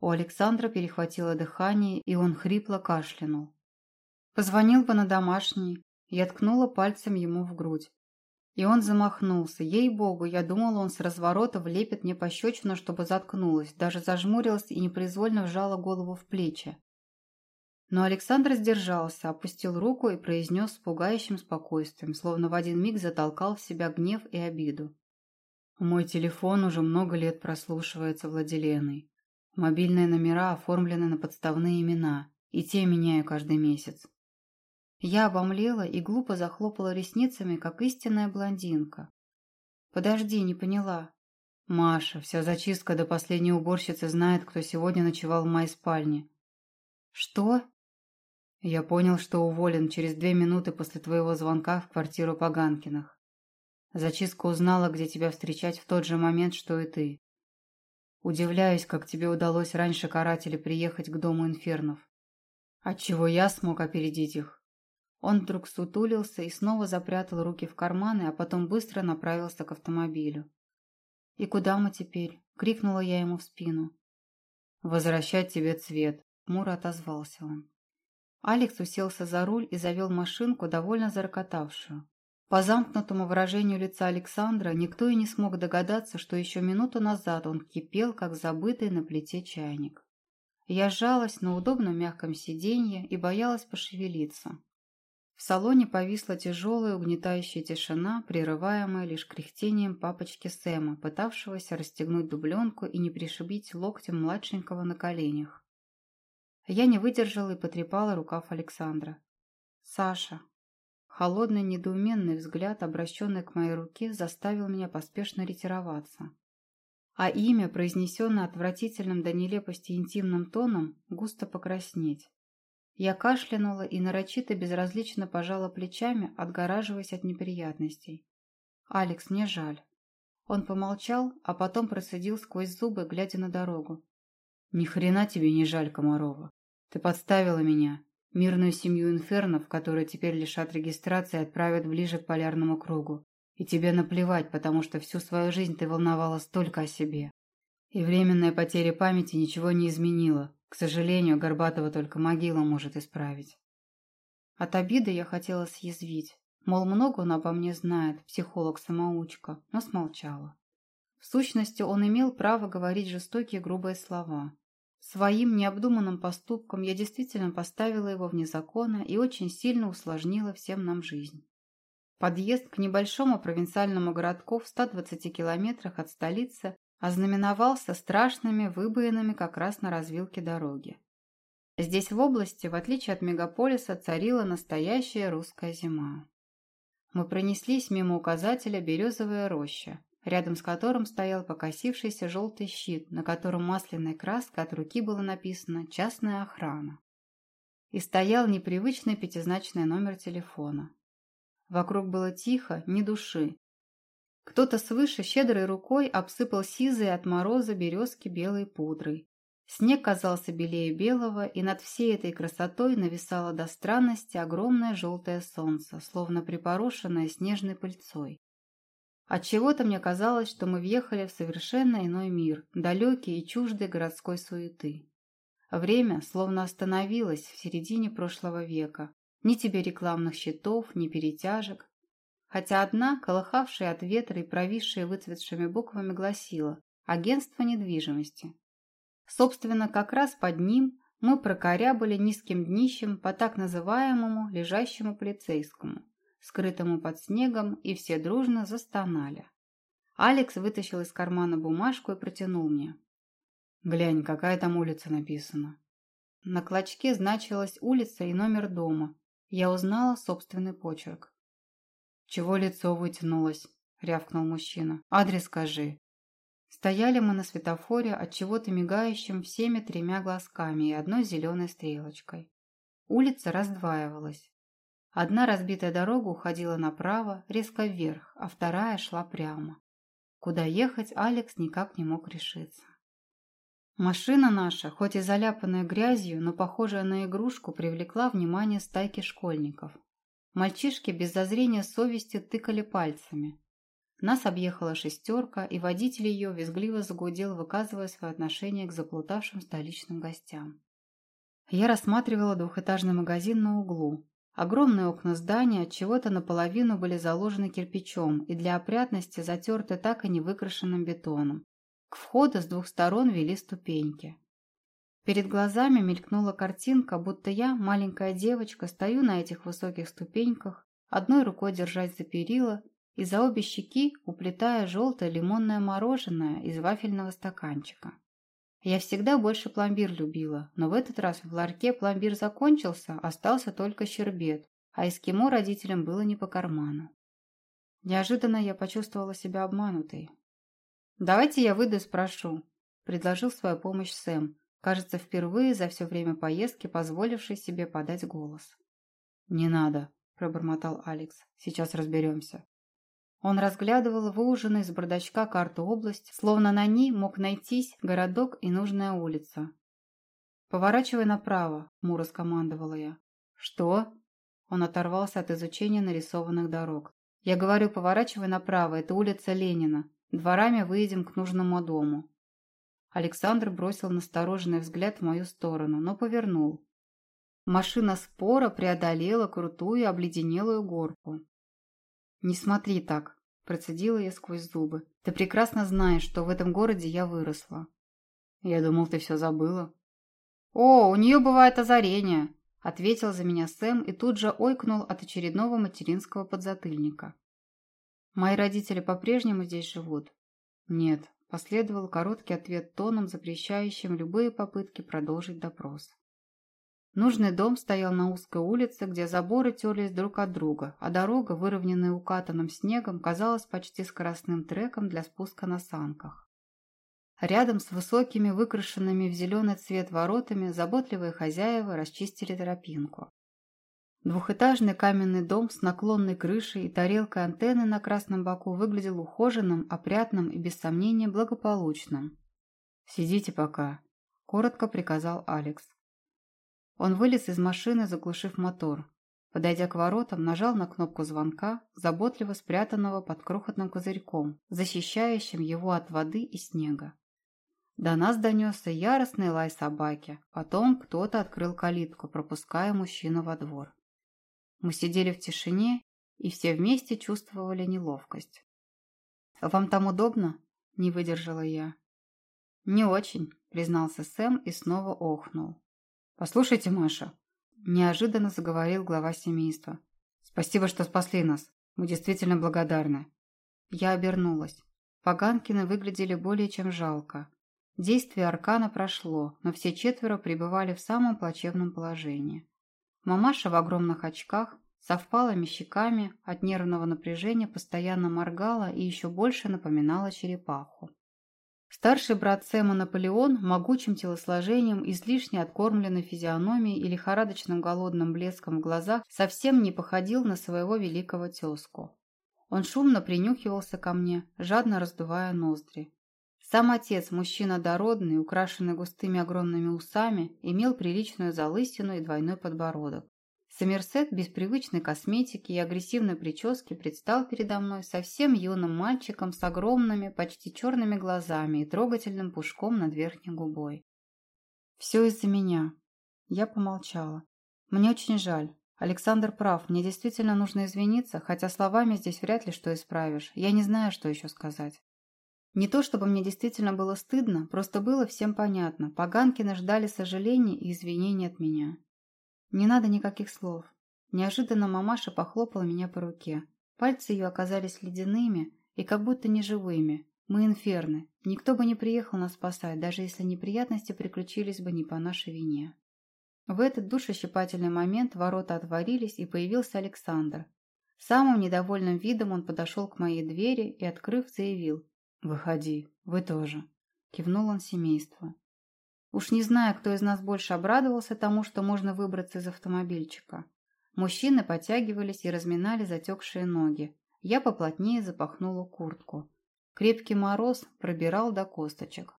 У Александра перехватило дыхание, и он хрипло кашлянул. Позвонил бы на домашний. Я ткнула пальцем ему в грудь. И он замахнулся. Ей-богу, я думала, он с разворота влепит мне пощечину, чтобы заткнулась, даже зажмурилась и непроизвольно вжала голову в плечи. Но Александр сдержался, опустил руку и произнес с пугающим спокойствием, словно в один миг затолкал в себя гнев и обиду. «Мой телефон уже много лет прослушивается Владиленой. Мобильные номера оформлены на подставные имена, и те меняю каждый месяц. Я обомлела и глупо захлопала ресницами, как истинная блондинка. «Подожди, не поняла». «Маша, вся зачистка до последней уборщицы знает, кто сегодня ночевал в моей спальне». «Что?» «Я понял, что уволен через две минуты после твоего звонка в квартиру Поганкиных. Зачистка узнала, где тебя встречать в тот же момент, что и ты. Удивляюсь, как тебе удалось раньше каратели приехать к дому инфернов. Отчего я смог опередить их? Он вдруг сутулился и снова запрятал руки в карманы, а потом быстро направился к автомобилю. «И куда мы теперь?» — крикнула я ему в спину. «Возвращать тебе цвет», — хмуро отозвался он. Алекс уселся за руль и завел машинку, довольно зарокотавшую. По замкнутому выражению лица Александра никто и не смог догадаться, что еще минуту назад он кипел, как забытый на плите чайник. Я сжалась на удобном мягком сиденье и боялась пошевелиться. В салоне повисла тяжелая угнетающая тишина, прерываемая лишь кряхтением папочки Сэма, пытавшегося расстегнуть дубленку и не пришибить локтем младшенького на коленях. Я не выдержала и потрепала рукав Александра. «Саша!» Холодный, недоуменный взгляд, обращенный к моей руке, заставил меня поспешно ретироваться. А имя, произнесенное отвратительным до нелепости интимным тоном, густо покраснеть. Я кашлянула и нарочито безразлично пожала плечами, отгораживаясь от неприятностей. «Алекс, мне жаль». Он помолчал, а потом процедил сквозь зубы, глядя на дорогу. «Ни хрена тебе не жаль, Комарова. Ты подставила меня, мирную семью инфернов, которые теперь лишат регистрации отправят ближе к полярному кругу. И тебе наплевать, потому что всю свою жизнь ты волновалась только о себе. И временная потеря памяти ничего не изменила. К сожалению, Горбатова только могила может исправить. От обиды я хотела съязвить. Мол, много он обо мне знает, психолог-самоучка, но смолчала. В сущности, он имел право говорить жестокие грубые слова. Своим необдуманным поступком я действительно поставила его вне закона и очень сильно усложнила всем нам жизнь. Подъезд к небольшому провинциальному городку в 120 километрах от столицы ознаменовался страшными выбоинами как раз на развилке дороги. Здесь в области, в отличие от мегаполиса, царила настоящая русская зима. Мы пронеслись мимо указателя «Березовая роща», рядом с которым стоял покосившийся желтый щит, на котором масляной краской от руки было написано «Частная охрана». И стоял непривычный пятизначный номер телефона. Вокруг было тихо, ни души, кто-то свыше щедрой рукой обсыпал сизые от мороза березки белой пудрой. Снег казался белее белого, и над всей этой красотой нависало до странности огромное желтое солнце, словно припорошенное снежной пыльцой. Отчего-то мне казалось, что мы въехали в совершенно иной мир, далекий и чуждый городской суеты. Время словно остановилось в середине прошлого века. Ни тебе рекламных щитов, ни перетяжек, хотя одна, колыхавшая от ветра и провисшая выцветшими буквами, гласила «Агентство недвижимости». Собственно, как раз под ним мы прокорябали низким днищем по так называемому лежащему полицейскому, скрытому под снегом, и все дружно застонали. Алекс вытащил из кармана бумажку и протянул мне. «Глянь, какая там улица написана». На клочке значилась улица и номер дома. Я узнала собственный почерк. «Чего лицо вытянулось?» – рявкнул мужчина. «Адрес скажи». Стояли мы на светофоре от чего-то мигающим всеми тремя глазками и одной зеленой стрелочкой. Улица раздваивалась. Одна разбитая дорога уходила направо, резко вверх, а вторая шла прямо. Куда ехать Алекс никак не мог решиться. Машина наша, хоть и заляпанная грязью, но похожая на игрушку, привлекла внимание стайки школьников. Мальчишки без зазрения совести тыкали пальцами. Нас объехала шестерка, и водитель ее визгливо загудел, выказывая свое отношение к заплутавшим столичным гостям. Я рассматривала двухэтажный магазин на углу. Огромные окна здания от чего-то наполовину были заложены кирпичом и для опрятности затерты так и не выкрашенным бетоном. К входу с двух сторон вели ступеньки. Перед глазами мелькнула картинка, будто я, маленькая девочка, стою на этих высоких ступеньках, одной рукой держась за перила и за обе щеки уплетая желтое лимонное мороженое из вафельного стаканчика. Я всегда больше пломбир любила, но в этот раз в ларьке пломбир закончился, остался только щербет, а эскимо родителям было не по карману. Неожиданно я почувствовала себя обманутой. «Давайте я выйду и спрошу», – предложил свою помощь Сэм, Кажется, впервые за все время поездки позволивший себе подать голос. «Не надо», – пробормотал Алекс. «Сейчас разберемся». Он разглядывал выуженную из бардачка карту области, словно на ней мог найтись городок и нужная улица. «Поворачивай направо», – Мура скомандовала я. «Что?» Он оторвался от изучения нарисованных дорог. «Я говорю, поворачивай направо, это улица Ленина. Дворами выедем к нужному дому». Александр бросил настороженный взгляд в мою сторону, но повернул. Машина спора преодолела крутую обледенелую горку. «Не смотри так», – процедила я сквозь зубы. «Ты прекрасно знаешь, что в этом городе я выросла». «Я думал, ты все забыла». «О, у нее бывает озарение», – Ответил за меня Сэм и тут же ойкнул от очередного материнского подзатыльника. Мои родители по-прежнему здесь живут? Нет, последовал короткий ответ тоном, запрещающим любые попытки продолжить допрос. Нужный дом стоял на узкой улице, где заборы терлись друг от друга, а дорога, выровненная укатанным снегом, казалась почти скоростным треком для спуска на санках. Рядом с высокими, выкрашенными в зеленый цвет воротами, заботливые хозяева расчистили тропинку. Двухэтажный каменный дом с наклонной крышей и тарелкой антенны на красном боку выглядел ухоженным, опрятным и, без сомнения, благополучным. «Сидите пока», – коротко приказал Алекс. Он вылез из машины, заглушив мотор. Подойдя к воротам, нажал на кнопку звонка, заботливо спрятанного под крохотным козырьком, защищающим его от воды и снега. До нас донесся яростный лай собаки. Потом кто-то открыл калитку, пропуская мужчину во двор. Мы сидели в тишине и все вместе чувствовали неловкость. «Вам там удобно?» – не выдержала я. «Не очень», – признался Сэм и снова охнул. «Послушайте, Маша», – неожиданно заговорил глава семейства. «Спасибо, что спасли нас. Мы действительно благодарны». Я обернулась. Поганкины выглядели более чем жалко. Действие аркана прошло, но все четверо пребывали в самом плачевном положении. Мамаша в огромных очках, со впалыми щеками, от нервного напряжения постоянно моргала и еще больше напоминала черепаху. Старший брат Сэма Наполеон, могучим телосложением, излишне откормленной физиономией и лихорадочным голодным блеском в глазах, совсем не походил на своего великого тезку. Он шумно принюхивался ко мне, жадно раздувая ноздри. Сам отец, мужчина дородный, украшенный густыми огромными усами, имел приличную залысину и двойной подбородок. Сомерсет без привычной косметики и агрессивной прически предстал передо мной совсем юным мальчиком с огромными, почти черными глазами и трогательным пушком над верхней губой. «Все из-за меня». Я помолчала. «Мне очень жаль. Александр прав, мне действительно нужно извиниться, хотя словами здесь вряд ли что исправишь. Я не знаю, что еще сказать». Не то чтобы мне действительно было стыдно, просто было всем понятно. Поганкины ждали сожалений и извинений от меня. Не надо никаких слов. Неожиданно мамаша похлопала меня по руке. Пальцы ее оказались ледяными и как будто неживыми. Мы инферны. Никто бы не приехал нас спасать, даже если неприятности приключились бы не по нашей вине. В этот душещипательный момент ворота отворились, и появился Александр. Самым недовольным видом он подошел к моей двери и, открыв, заявил. «Выходи, вы тоже», – кивнул он семейству. Уж не знаю, кто из нас больше обрадовался тому, что можно выбраться из автомобильчика. Мужчины подтягивались и разминали затекшие ноги. Я поплотнее запахнула куртку. Крепкий мороз пробирал до косточек.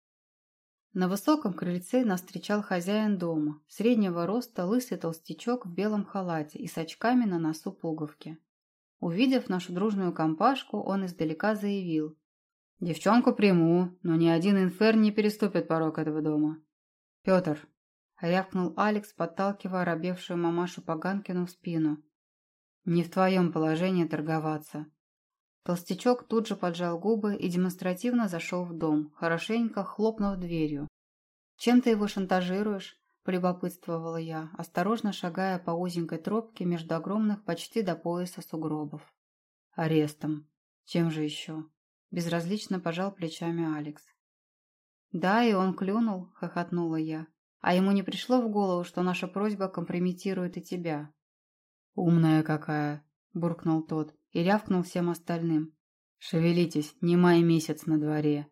На высоком крыльце нас встречал хозяин дома, среднего роста лысый толстячок в белом халате и с очками на носу пуговки. Увидев нашу дружную компашку, он издалека заявил. «Девчонку приму, но ни один инферн не переступит порог этого дома. «Петр!» — рявкнул Алекс, подталкивая оробевшую мамашу Поганкину в спину. «Не в твоем положении торговаться». Толстячок тут же поджал губы и демонстративно зашел в дом, хорошенько хлопнув дверью. «Чем ты его шантажируешь?» – полюбопытствовала я, осторожно шагая по узенькой тропке между огромных почти до пояса сугробов. «Арестом. Чем же еще?» – безразлично пожал плечами Алекс. «Да, и он клюнул», — хохотнула я. «А ему не пришло в голову, что наша просьба компрометирует и тебя?» «Умная какая!» — буркнул тот и рявкнул всем остальным. «Шевелитесь, не май месяц на дворе!»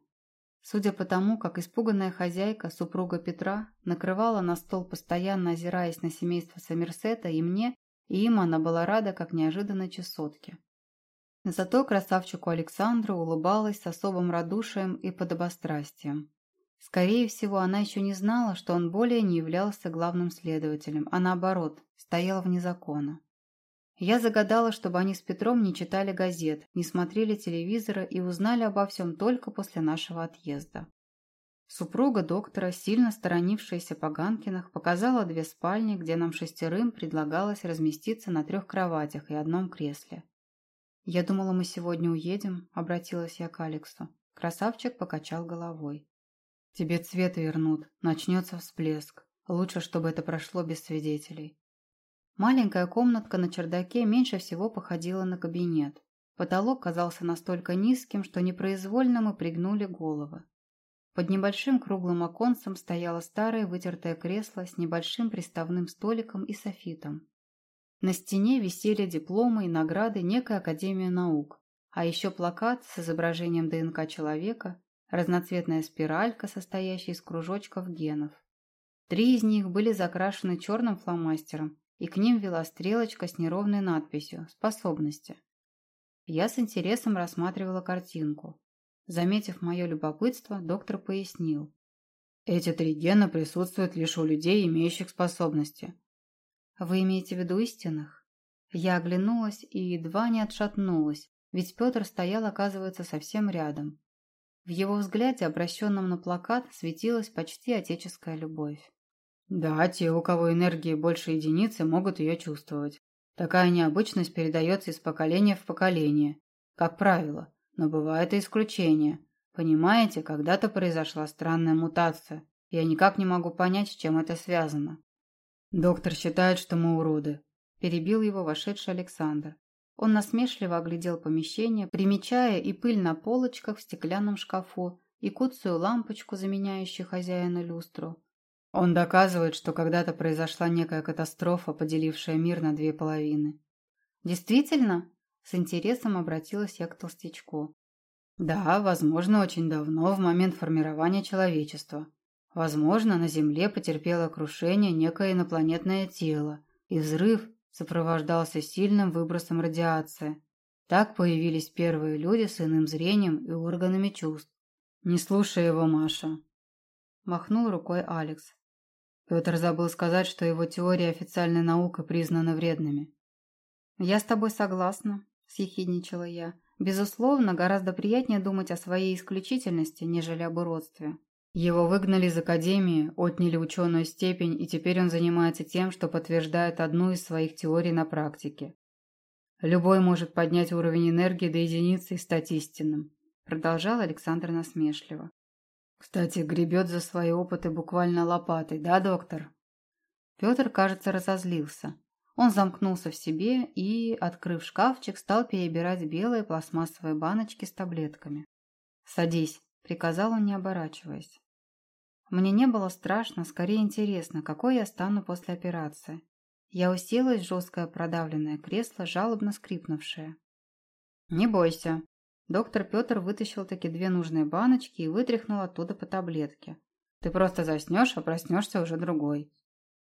Судя по тому, как испуганная хозяйка, супруга Петра, накрывала на стол, постоянно озираясь на семейство Сомерсета и мне, и им она была рада, как неожиданной чесотке. Зато красавчику Александру улыбалась с особым радушием и подобострастием. Скорее всего, она еще не знала, что он более не являлся главным следователем, а наоборот, стоял вне закона. Я загадала, чтобы они с Петром не читали газет, не смотрели телевизора и узнали обо всем только после нашего отъезда. Супруга доктора, сильно сторонившаяся Поганкиных, показала две спальни, где нам шестерым предлагалось разместиться на трех кроватях и одном кресле. «Я думала, мы сегодня уедем», — обратилась я к Алексу. Красавчик покачал головой. Тебе цвет вернут, начнется всплеск. Лучше, чтобы это прошло без свидетелей. Маленькая комнатка на чердаке меньше всего походила на кабинет. Потолок казался настолько низким, что непроизвольно мы пригнули головы. Под небольшим круглым оконцем стояло старое вытертое кресло с небольшим приставным столиком и софитом. На стене висели дипломы и награды некой Академии наук, а еще плакат с изображением ДНК человека, разноцветная спиралька, состоящая из кружочков генов. Три из них были закрашены черным фломастером, и к ним вела стрелочка с неровной надписью «Способности». Я с интересом рассматривала картинку. Заметив мое любопытство, доктор пояснил. Эти три гена присутствуют лишь у людей, имеющих способности. Вы имеете в виду истинных? Я оглянулась и едва не отшатнулась, ведь Петр стоял, оказывается, совсем рядом. В его взгляде, обращенном на плакат, светилась почти отеческая любовь. Да, те, у кого энергии больше единицы, могут ее чувствовать. Такая необычность передается из поколения в поколение, как правило, но бывают и исключения. Понимаете, когда-то произошла странная мутация. Я никак не могу понять, с чем это связано. Доктор считает, что мы уроды. Перебил его вошедший Александр. Он насмешливо оглядел помещение, примечая и пыль на полочках в стеклянном шкафу, и куцую лампочку, заменяющую хозяина люстру. Он доказывает, что когда-то произошла некая катастрофа, поделившая мир на две половины. Действительно? С интересом обратилась я к толстячку. Да, возможно, очень давно, в момент формирования человечества. Возможно, на Земле потерпело крушение некое инопланетное тело, и взрыв сопровождался сильным выбросом радиации. Так появились первые люди с иным зрением и органами чувств. Не слушай его, Маша. Махнул рукой Алекс. Петр забыл сказать, что его теория официальной наукой признана вредными. «Я с тобой согласна», – съехидничала я. «Безусловно, гораздо приятнее думать о своей исключительности, нежели об уродстве». Его выгнали из академии, отняли ученую степень, и теперь он занимается тем, что подтверждает одну из своих теорий на практике. Любой может поднять уровень энергии до единицы и стать истинным, продолжал Александр насмешливо. Кстати, гребет за свои опыты буквально лопатой, да, доктор? Петр, кажется, разозлился. Он замкнулся в себе и, открыв шкафчик, стал перебирать белые пластмассовые баночки с таблетками. «Садись», — приказал он, не оборачиваясь. Мне не было страшно, скорее интересно, какой я стану после операции. Я уселась в жесткое продавленное кресло, жалобно скрипнувшее. «Не бойся», Доктор Петр вытащил таки две нужные баночки и вытряхнул оттуда по таблетке. Ты просто заснешь, а проснешься уже другой.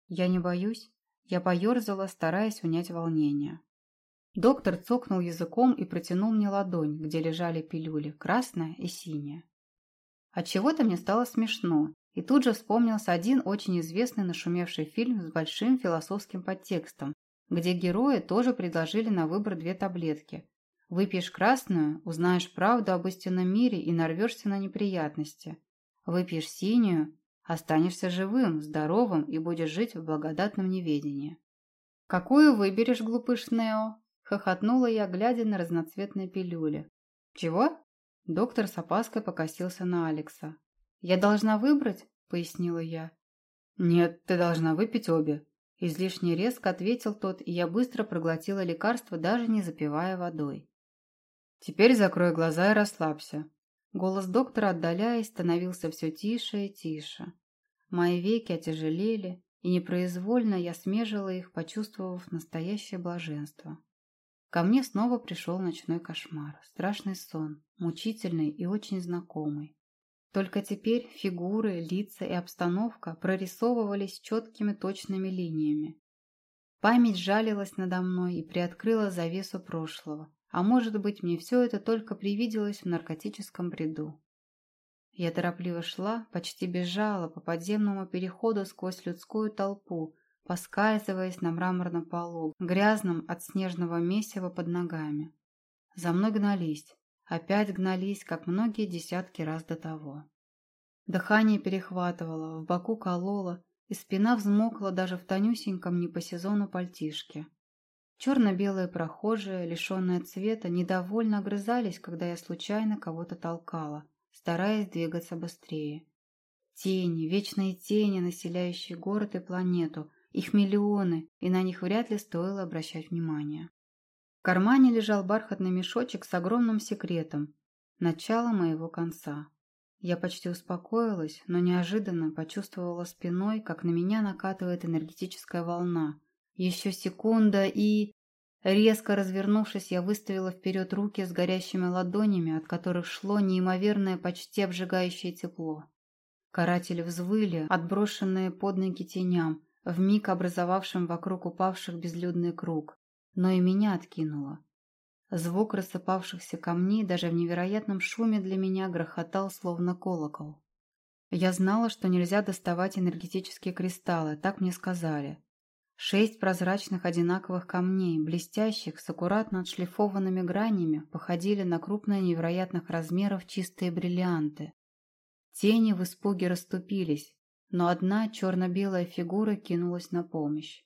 Я не боюсь. Я поерзала, стараясь унять волнение. Доктор цокнул языком и протянул мне ладонь, где лежали пилюли, красная и синяя. Отчего-то мне стало смешно, и тут же вспомнился один очень известный нашумевший фильм с большим философским подтекстом, где герои тоже предложили на выбор две таблетки Выпьешь красную, узнаешь правду об истинном мире и нарвешься на неприятности. Выпьешь синюю, останешься живым, здоровым и будешь жить в благодатном неведении. «Какую выберешь, глупыш Нео?» – хохотнула я, глядя на разноцветные пилюли. «Чего?» – доктор с опаской покосился на Алекса. «Я должна выбрать?» – пояснила я. «Нет, ты должна выпить обе», – излишне резко ответил тот, и я быстро проглотила лекарство, даже не запивая водой. Теперь закрой глаза и расслабься. Голос доктора, отдаляясь, становился все тише и тише. Мои веки отяжелели, и непроизвольно я смежила их, почувствовав настоящее блаженство. Ко мне снова пришел ночной кошмар, страшный сон, мучительный и очень знакомый. Только теперь фигуры, лица и обстановка прорисовывались четкими точными линиями. Память жалилась надо мной и приоткрыла завесу прошлого, а может быть, мне все это только привиделось в наркотическом бреду. Я торопливо шла, почти бежала по подземному переходу сквозь людскую толпу, поскальзываясь на мраморном полу, грязном от снежного месива под ногами. За мной гнались, опять гнались, как многие десятки раз до того. Дыхание перехватывало, в боку кололо, и спина взмокла даже в тонюсеньком не по сезону пальтишке. Черно-белые прохожие, лишенные цвета, недовольно огрызались, когда я случайно кого-то толкала, стараясь двигаться быстрее. Тени, вечные тени, населяющие город и планету, Их миллионы, и на них вряд ли стоило обращать внимание. В кармане лежал бархатный мешочек с огромным секретом. Начало моего конца. Я почти успокоилась, но неожиданно почувствовала спиной, как на меня накатывает энергетическая волна. Еще секунда и... Резко развернувшись, я выставила вперед руки с горящими ладонями, от которых шло неимоверное, почти обжигающее тепло. Каратели взвыли, отброшенные под ноги теням, вмиг образовавшим вокруг упавших безлюдный круг, но и меня откинуло. Звук рассыпавшихся камней даже в невероятном шуме для меня грохотал, словно колокол. Я знала, что нельзя доставать энергетические кристаллы, так мне сказали. Шесть прозрачных одинаковых камней, блестящих, с аккуратно отшлифованными гранями, походили на крупные невероятных размеров чистые бриллианты. Тени в испуге расступились, но одна черно-белая фигура кинулась на помощь.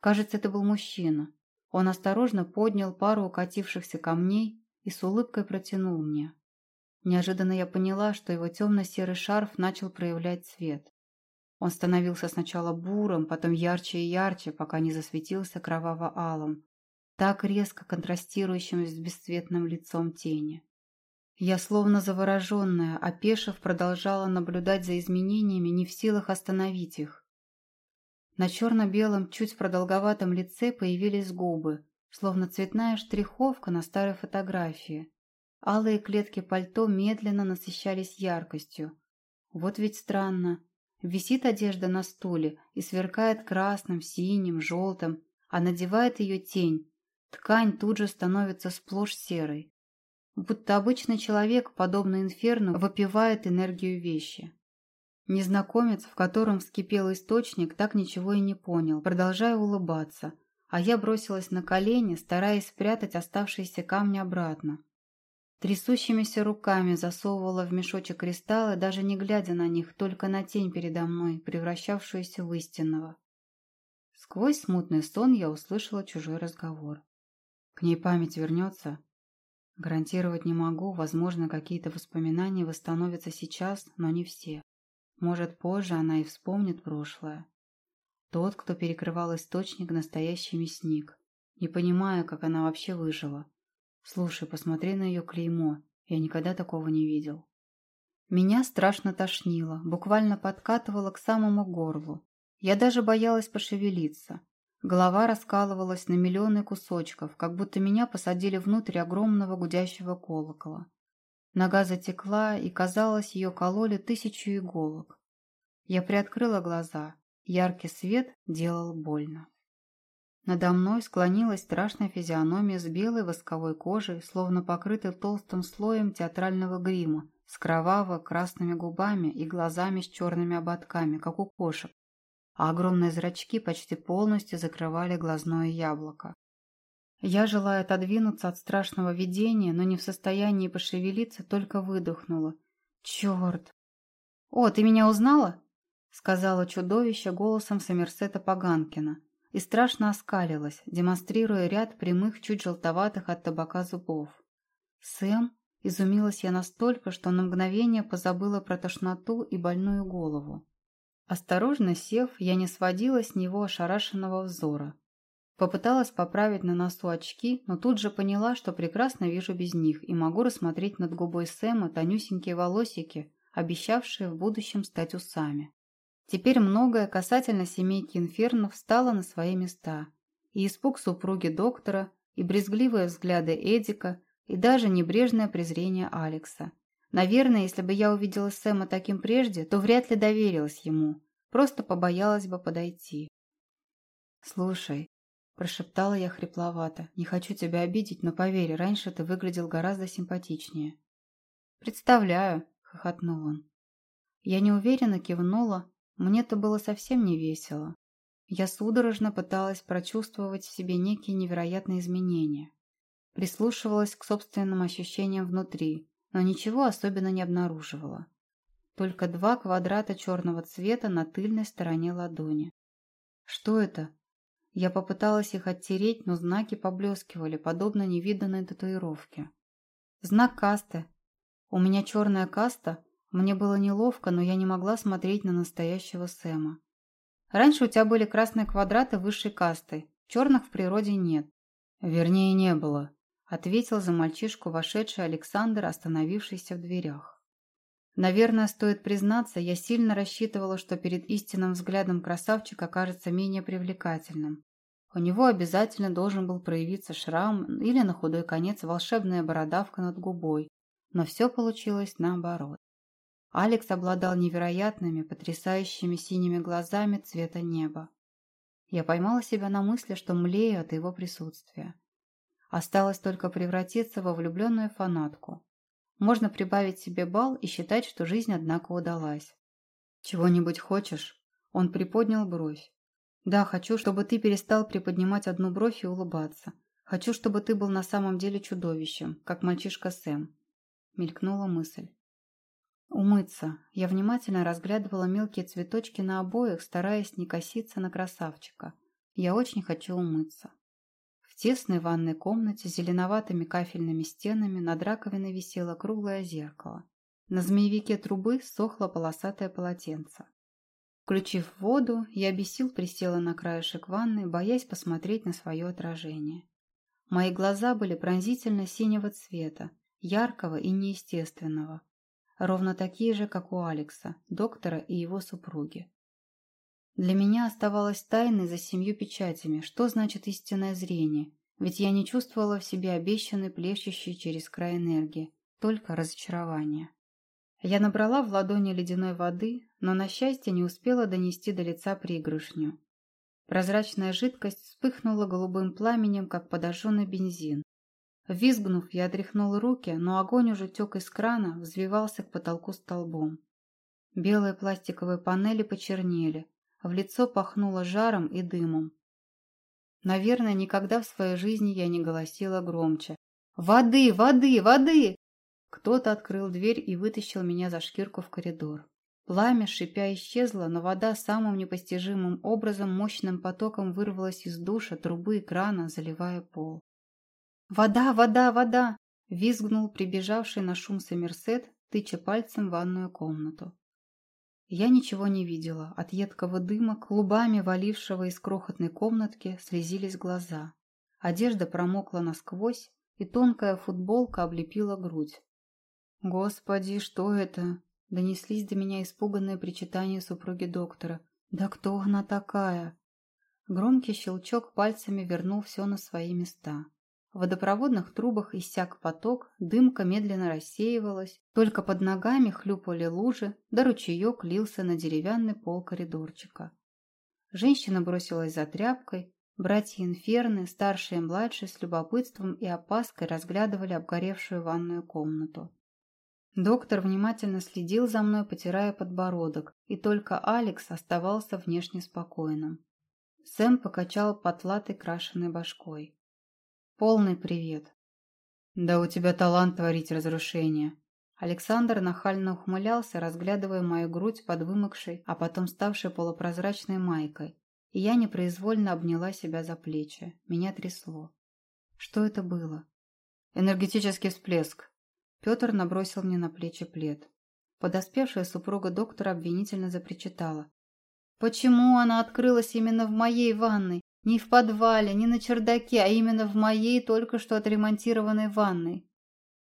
Кажется, это был мужчина. Он осторожно поднял пару укатившихся камней и с улыбкой протянул мне. Неожиданно я поняла, что его темно-серый шарф начал проявлять цвет. Он становился сначала бурым, потом ярче и ярче, пока не засветился кроваво-алым, так резко контрастирующим с бесцветным лицом тени. Я, словно завороженная, опешив, продолжала наблюдать за изменениями, не в силах остановить их. На черно-белом, чуть продолговатом лице появились губы, словно цветная штриховка на старой фотографии. Алые клетки пальто медленно насыщались яркостью. Вот ведь странно. Висит одежда на стуле и сверкает красным, синим, желтым, а надевает ее тень. Ткань тут же становится сплошь серой. Будто обычный человек, подобно инферну, выпивает энергию вещи. Незнакомец, в котором вскипел источник, так ничего и не понял, продолжая улыбаться, а я бросилась на колени, стараясь спрятать оставшиеся камни обратно. Трясущимися руками засовывала в мешочек кристаллы, даже не глядя на них, только на тень передо мной, превращавшуюся в истинного. Сквозь смутный сон я услышала чужой разговор. К ней память вернется. Гарантировать не могу, возможно, какие-то воспоминания восстановятся сейчас, но не все. Может, позже она и вспомнит прошлое. Тот, кто перекрывал источник, настоящий мясник. Не понимая, как она вообще выжила. Слушай, посмотри на ее клеймо. Я никогда такого не видел. Меня страшно тошнило, буквально подкатывало к самому горлу. Я даже боялась пошевелиться. Голова раскалывалась на миллионы кусочков, как будто меня посадили внутрь огромного гудящего колокола. Нога затекла, и, казалось, ее кололи тысячу иголок. Я приоткрыла глаза. Яркий свет делал больно. Надо мной склонилась страшная физиономия с белой восковой кожей, словно покрытой толстым слоем театрального грима, с кроваво-красными губами и глазами с черными ободками, как у кошек, а огромные зрачки почти полностью закрывали глазное яблоко. Я, желая отодвинуться от страшного видения, но не в состоянии пошевелиться, только выдохнула. «Черт!» «О, ты меня узнала?» — сказала чудовище голосом Сомерсета Паганкина и страшно оскалилась, демонстрируя ряд прямых, чуть желтоватых от табака зубов. «Сэм?» — изумилась я настолько, что на мгновение позабыла про тошноту и больную голову. Осторожно сев, я не сводила с него ошарашенного взора. Попыталась поправить на носу очки, но тут же поняла, что прекрасно вижу без них и могу рассмотреть над губой Сэма тонюсенькие волосики, обещавшие в будущем стать усами. Теперь многое касательно семейки инфернов стало на свои места. И испуг супруги доктора, и брезгливые взгляды Эдика, и даже небрежное презрение Алекса. Наверное, если бы я увидела Сэма таким прежде, то вряд ли доверилась ему, просто побоялась бы подойти. «Слушай», – прошептала я хрипловато, – «не хочу тебя обидеть, но поверь, раньше ты выглядел гораздо симпатичнее». «Представляю», – хохотнул он. Я неуверенно кивнула, мне-то было совсем не весело. Я судорожно пыталась прочувствовать в себе некие невероятные изменения. Прислушивалась к собственным ощущениям внутри, но ничего особенно не обнаруживала. Только два квадрата черного цвета на тыльной стороне ладони. Что это? Я попыталась их оттереть, но знаки поблескивали, подобно невиданной татуировке. Знак касты. У меня черная каста, мне было неловко, но я не могла смотреть на настоящего Сэма. Раньше у тебя были красные квадраты высшей касты, черных в природе нет. Вернее, не было, ответил за мальчишку вошедший Александр, остановившийся в дверях. Наверное, стоит признаться, я сильно рассчитывала, что перед истинным взглядом красавчик окажется менее привлекательным. У него обязательно должен был проявиться шрам или на худой конец волшебная бородавка над губой, но все получилось наоборот. Алекс обладал невероятными, потрясающими синими глазами цвета неба. Я поймала себя на мысли, что млею от его присутствия. Осталось только превратиться во влюбленную фанатку. Можно прибавить себе бал и считать, что жизнь, однако, удалась. «Чего-нибудь хочешь?» Он приподнял бровь. «Да, хочу, чтобы ты перестал приподнимать одну бровь и улыбаться. Хочу, чтобы ты был на самом деле чудовищем, как мальчишка Сэм». Мелькнула мысль. Умыться. Я внимательно разглядывала мелкие цветочки на обоях, стараясь не коситься на красавчика. Я очень хочу умыться. В тесной ванной комнате с зеленоватыми кафельными стенами над раковиной висело круглое зеркало. На змеевике трубы сохло полосатое полотенце. Включив воду, я без сил присела на краешек ванны, боясь посмотреть на свое отражение. Мои глаза были пронзительно синего цвета, яркого и неестественного, ровно такие же, как у Алекса, доктора и его супруги. Для меня оставалось тайной за семью печатями, что значит истинное зрение, ведь я не чувствовала в себе обещанной плещущей через край энергии, только разочарование. Я набрала в ладони ледяной воды, но, на счастье, не успела донести до лица пригоршню. Прозрачная жидкость вспыхнула голубым пламенем, как подожженный бензин, Визгнув, я отряхнул руки, но огонь уже тек из крана, взвивался к потолку столбом. Белые пластиковые панели почернели, в лицо пахнуло жаром и дымом. Наверное, никогда в своей жизни я не голосила громче. «Воды! Воды! Воды!» Кто-то открыл дверь и вытащил меня за шкирку в коридор. Пламя, шипя, исчезло, но вода самым непостижимым образом мощным потоком вырвалась из душа, трубы и крана, заливая пол. «Вода, вода, вода!» – визгнул прибежавший на шум Сомерсет, тыча пальцем в ванную комнату. Я ничего не видела. От едкого дыма, клубами валившего из крохотной комнатки, слезились глаза. Одежда промокла насквозь, и тонкая футболка облепила грудь. «Господи, что это?» – донеслись до меня испуганные причитания супруги доктора. «Да кто она такая?» Громкий щелчок пальцами вернул все на свои места. В водопроводных трубах иссяк поток, дымка медленно рассеивалась, только под ногами хлюпали лужи, да ручеек лился на деревянный пол коридорчика. Женщина бросилась за тряпкой, братья Инферны, старшие и младшие, с любопытством и опаской разглядывали обгоревшую ванную комнату. Доктор внимательно следил за мной, потирая подбородок, и только Алекс оставался внешне спокойным. Сэм покачал потлатой крашеной башкой. Полный привет. Да у тебя талант творить разрушение. Александр нахально ухмылялся, разглядывая мою грудь под вымокшей, а потом ставшей полупрозрачной майкой, и я непроизвольно обняла себя за плечи. Меня трясло. Что это было? Энергетический всплеск. Петр набросил мне на плечи плед. Подоспевшая супруга доктора обвинительно запричитала. «Почему она открылась именно в моей ванной? Не в подвале, не на чердаке, а именно в моей только что отремонтированной ванной.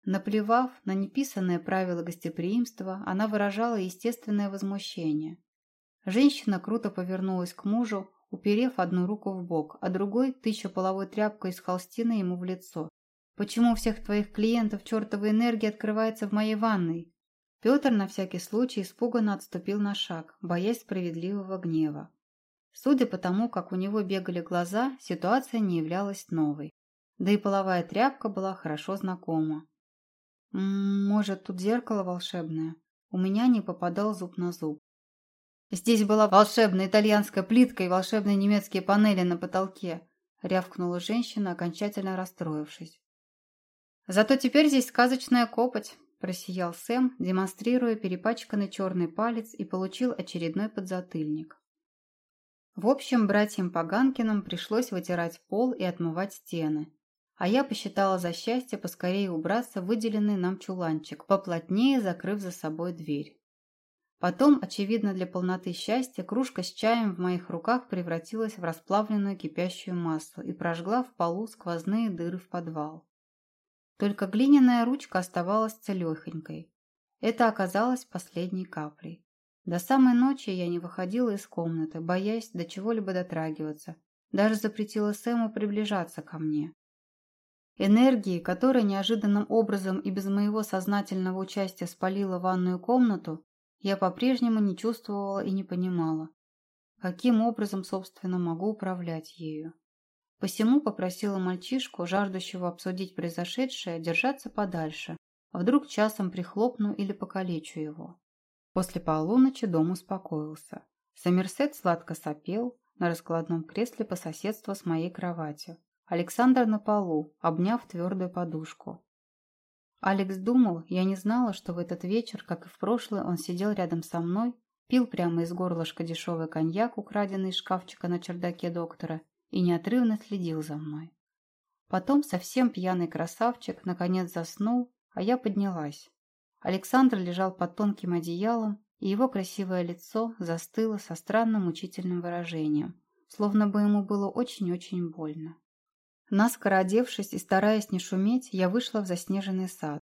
Наплевав на неписанное правило гостеприимства, она выражала естественное возмущение. Женщина круто повернулась к мужу, уперев одну руку в бок, а другой, тыча половой тряпкой из холстины ему в лицо. «Почему всех твоих клиентов чертова энергия открывается в моей ванной?» Петр на всякий случай испуганно отступил на шаг, боясь справедливого гнева. Судя по тому, как у него бегали глаза, ситуация не являлась новой. Да и половая тряпка была хорошо знакома. «Может, тут зеркало волшебное?» У меня не попадал зуб на зуб. «Здесь была волшебная итальянская плитка и волшебные немецкие панели на потолке», рявкнула женщина, окончательно расстроившись. «Зато теперь здесь сказочная копоть», просиял Сэм, демонстрируя перепачканный черный палец и получил очередной подзатыльник. В общем, братьям Поганкиным пришлось вытирать пол и отмывать стены. А я посчитала за счастье поскорее убраться в выделенный нам чуланчик, поплотнее закрыв за собой дверь. Потом, очевидно для полноты счастья, кружка с чаем в моих руках превратилась в расплавленную кипящую массу и прожгла в полу сквозные дыры в подвал. Только глиняная ручка оставалась целехонькой. Это оказалось последней каплей. До самой ночи я не выходила из комнаты, боясь до чего-либо дотрагиваться. Даже запретила Сэму приближаться ко мне. Энергии, которая неожиданным образом и без моего сознательного участия спалила ванную комнату, я по-прежнему не чувствовала и не понимала, каким образом, собственно, могу управлять ею. Посему попросила мальчишку, жаждущего обсудить произошедшее, держаться подальше, а вдруг часом прихлопну или покалечу его. После полуночи дом успокоился. Сомерсет сладко сопел на раскладном кресле по соседству с моей кроватью. Александр на полу, обняв твердую подушку. Алекс думал, я не знала, что в этот вечер, как и в прошлый, он сидел рядом со мной, пил прямо из горлышка дешевый коньяк, украденный из шкафчика на чердаке доктора, и неотрывно следил за мной. Потом совсем пьяный красавчик наконец заснул, а я поднялась. Александр лежал под тонким одеялом, и его красивое лицо застыло со странным мучительным выражением, словно бы ему было очень-очень больно. Наскоро одевшись и стараясь не шуметь, я вышла в заснеженный сад.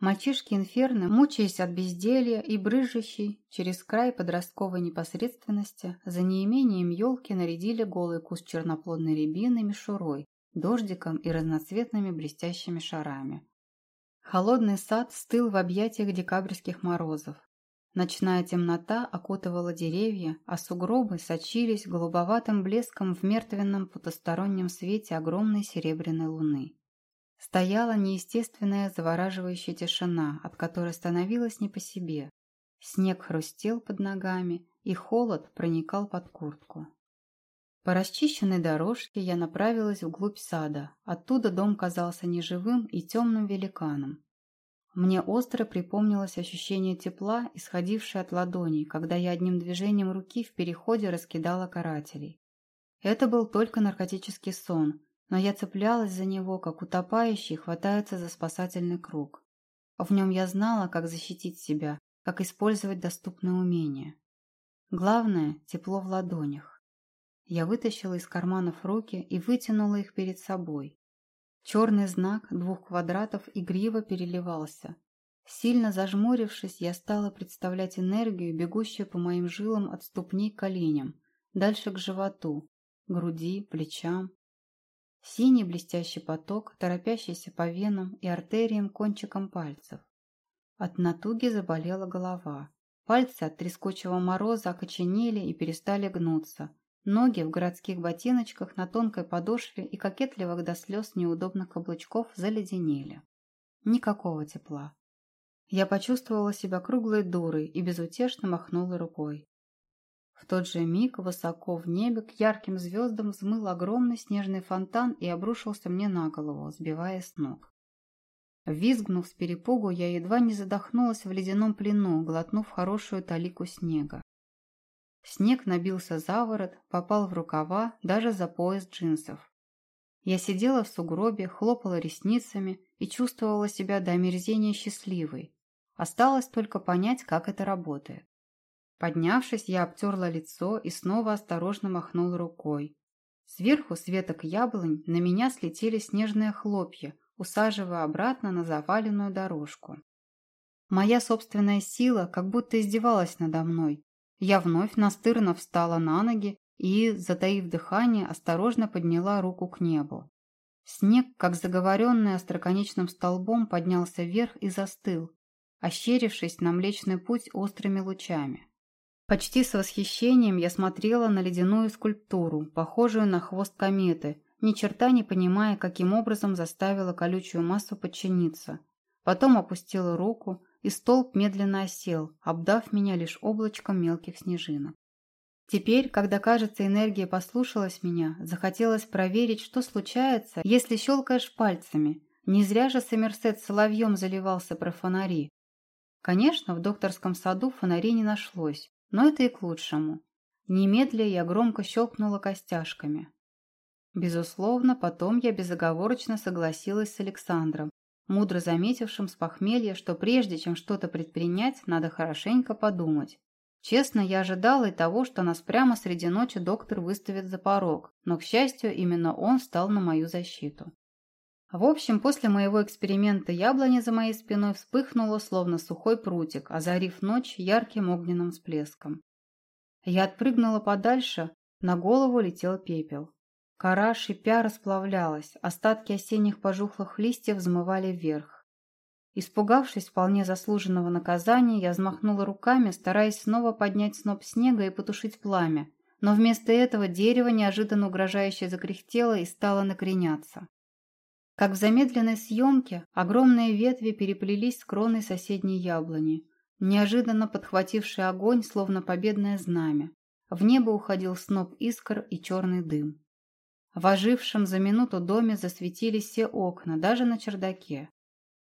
Мальчишки инферно, мучаясь от безделья и брыжущей через край подростковой непосредственности, за неимением елки нарядили голый куст черноплодной рябины мишурой, дождиком и разноцветными блестящими шарами. Холодный сад стыл в объятиях декабрьских морозов. Ночная темнота окутывала деревья, а сугробы сочились голубоватым блеском в мертвенном потустороннем свете огромной серебряной луны. Стояла неестественная завораживающая тишина, от которой становилось не по себе. Снег хрустел под ногами, и холод проникал под куртку. По расчищенной дорожке я направилась вглубь сада. Оттуда дом казался неживым и темным великаном. Мне остро припомнилось ощущение тепла, исходившее от ладоней, когда я одним движением руки в переходе раскидала карателей. Это был только наркотический сон, но я цеплялась за него, как утопающий хватается за спасательный круг. В нем я знала, как защитить себя, как использовать доступные умения. Главное – тепло в ладонях. Я вытащила из карманов руки и вытянула их перед собой. Черный знак двух квадратов игриво переливался. Сильно зажмурившись, я стала представлять энергию, бегущую по моим жилам от ступней к коленям, дальше к животу, груди, плечам. Синий блестящий поток, торопящийся по венам и артериям кончиком пальцев. От натуги заболела голова. Пальцы от трескучего мороза окоченели и перестали гнуться, Ноги в городских ботиночках на тонкой подошве и кокетливых до слез неудобных каблучков заледенели. Никакого тепла. Я почувствовала себя круглой дурой и безутешно махнула рукой. В тот же миг высоко в небе к ярким звездам взмыл огромный снежный фонтан и обрушился мне на голову, сбивая с ног. Визгнув с перепугу, я едва не задохнулась в ледяном плену, глотнув хорошую талику снега. Снег набился за ворот, попал в рукава, даже за пояс джинсов. Я сидела в сугробе, хлопала ресницами и чувствовала себя до омерзения счастливой. Осталось только понять, как это работает. Поднявшись, я обтерла лицо и снова осторожно махнула рукой. Сверху с веток яблонь на меня слетели снежные хлопья, усаживая обратно на заваленную дорожку. Моя собственная сила как будто издевалась надо мной, я вновь настырно встала на ноги и, затаив дыхание, осторожно подняла руку к небу. Снег, как заговоренный остроконечным столбом, поднялся вверх и застыл, ощерившись на Млечный Путь острыми лучами. Почти с восхищением я смотрела на ледяную скульптуру, похожую на хвост кометы, ни черта не понимая, каким образом заставила колючую массу подчиниться. Потом опустила руку, и столб медленно осел, обдав меня лишь облачком мелких снежинок. Теперь, когда, кажется, энергия послушалась меня, захотелось проверить, что случается, если щелкаешь пальцами. Не зря же Сомерсет соловьем заливался про фонари. Конечно, в докторском саду фонарей не нашлось, но это и к лучшему. Немедля я громко щелкнула костяшками. Безусловно, потом я безоговорочно согласилась с Александром, мудро заметившим с похмелья, что прежде чем что-то предпринять, надо хорошенько подумать. Честно, я ожидала и того, что нас прямо среди ночи доктор выставит за порог, но, к счастью, именно он стал на мою защиту. В общем, после моего эксперимента яблоня за моей спиной вспыхнула, словно сухой прутик, озарив ночь ярким огненным всплеском. Я отпрыгнула подальше, на голову летел пепел. Кора, шипя, расплавлялась, остатки осенних пожухлых листьев взмывали вверх. Испугавшись вполне заслуженного наказания, я взмахнула руками, стараясь снова поднять сноп снега и потушить пламя, но вместо этого дерево неожиданно угрожающе закряхтело и стало накреняться. Как в замедленной съемке, огромные ветви переплелись с кроной соседней яблони, неожиданно подхвативший огонь, словно победное знамя. В небо уходил сноп искр и черный дым. В ожившем за минуту доме засветились все окна, даже на чердаке.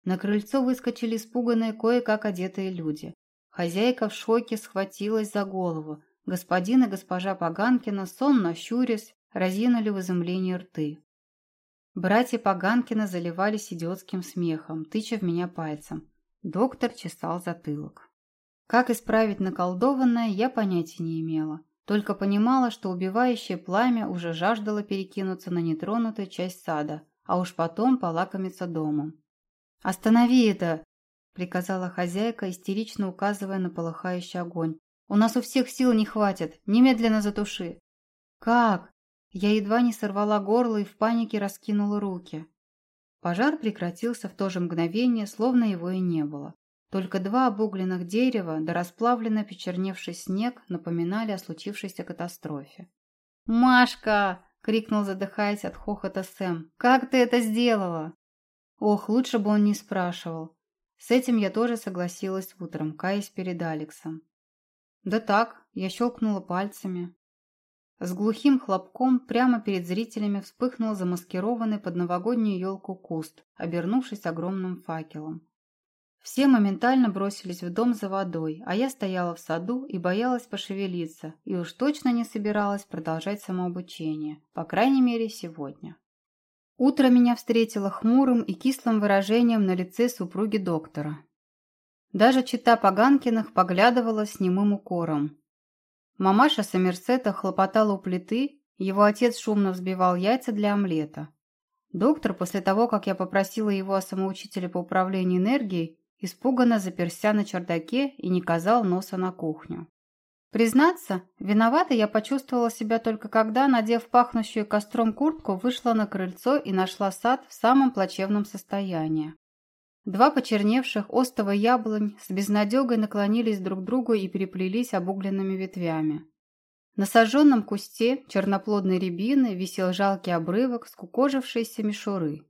На крыльцо выскочили испуганные кое-как одетые люди. Хозяйка в шоке схватилась за голову. Господин и госпожа Паганкина, сонно щурясь, разинули в изумлении рты. Братья Паганкина заливались идиотским смехом, тыча в меня пальцем. Доктор чесал затылок. Как исправить наколдованное, я понятия не имела. Только понимала, что убивающее пламя уже жаждало перекинуться на нетронутую часть сада, а уж потом полакомиться домом. «Останови это!» – приказала хозяйка, истерично указывая на полыхающий огонь. «У нас у всех сил не хватит! Немедленно затуши!» «Как?» Я едва не сорвала горло и в панике раскинула руки. Пожар прекратился в то же мгновение, словно его и не было. Только два обугленных дерева да расплавленный почерневший снег напоминали о случившейся катастрофе. «Машка!» — крикнул, задыхаясь от хохота Сэм. «Как ты это сделала?» Ох, лучше бы он не спрашивал. С этим я тоже согласилась утром, каясь перед Алексом. «Да так», — я щелкнула пальцами. С глухим хлопком прямо перед зрителями вспыхнул замаскированный под новогоднюю елку куст, обернувшись огромным факелом. Все моментально бросились в дом за водой, а я стояла в саду и боялась пошевелиться, и уж точно не собиралась продолжать самообучение, по крайней мере, сегодня. Утро меня встретило хмурым и кислым выражением на лице супруги доктора. Даже чита Поганкиных поглядывала с немым укором, Мамаша Сомерсета хлопотала у плиты, его отец шумно взбивал яйца для омлета. Доктор, после того, как я попросила его о самоучителе по управлению энергией, испуганно заперся на чердаке и не казал носа на кухню. Признаться, виновата я почувствовала себя только когда, надев пахнущую костром куртку, вышла на крыльцо и нашла сад в самом плачевном состоянии. Два почерневших остова яблонь с безнадегой наклонились друг к другу и переплелись обугленными ветвями. На сожженном кусте черноплодной рябины висел жалкий обрывок скукожившейся мишуры.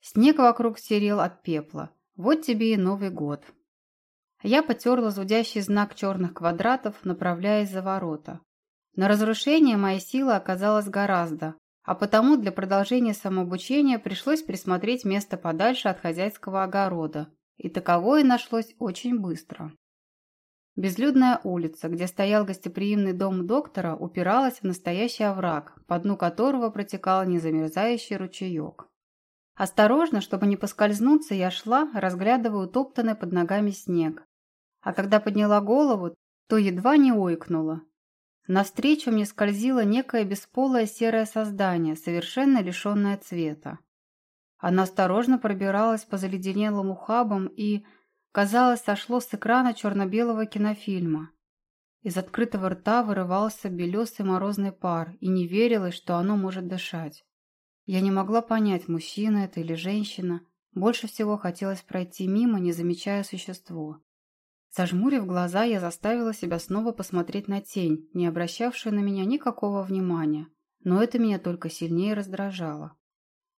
Снег вокруг серел от пепла. Вот тебе и Новый год. Я потерла зудящий знак черных квадратов, направляясь за ворота. На разрушение моя сила оказалась гораздо, а потому для продолжения самообучения пришлось присмотреть место подальше от хозяйского огорода, и таковое нашлось очень быстро. Безлюдная улица, где стоял гостеприимный дом доктора, упиралась в настоящий овраг, по дну которого протекал незамерзающий ручеек. Осторожно, чтобы не поскользнуться, я шла, разглядывая утоптанный под ногами снег. А когда подняла голову, то едва не ойкнула. Навстречу мне скользило некое бесполое серое создание, совершенно лишенное цвета. Оно осторожно пробиралось по заледенелым ухабам и, казалось, сошло с экрана черно-белого кинофильма. Из открытого рта вырывался белесый морозный пар, и не верилось, что оно может дышать. Я не могла понять, мужчина это или женщина. Больше всего хотелось пройти мимо, не замечая существо. Зажмурив глаза, я заставила себя снова посмотреть на тень, не обращавшую на меня никакого внимания. Но это меня только сильнее раздражало.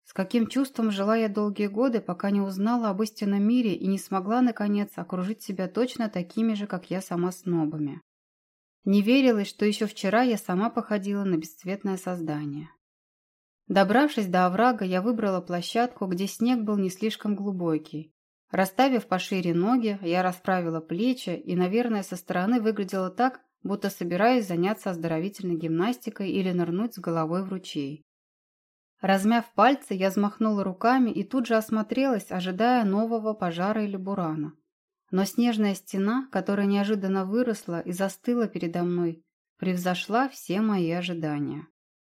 С каким чувством жила я долгие годы, пока не узнала об истинном мире и не смогла, наконец, окружить себя точно такими же, как я сама снобами. Не верилось, что еще вчера я сама походила на бесцветное создание. Добравшись до оврага, я выбрала площадку, где снег был не слишком глубокий, Расставив пошире ноги, я расправила плечи и, наверное, со стороны выглядела так, будто собираюсь заняться оздоровительной гимнастикой или нырнуть с головой в ручей. Размяв пальцы, я взмахнула руками и тут же осмотрелась, ожидая нового пожара или бурана. Но снежная стена, которая неожиданно выросла и застыла передо мной, превзошла все мои ожидания.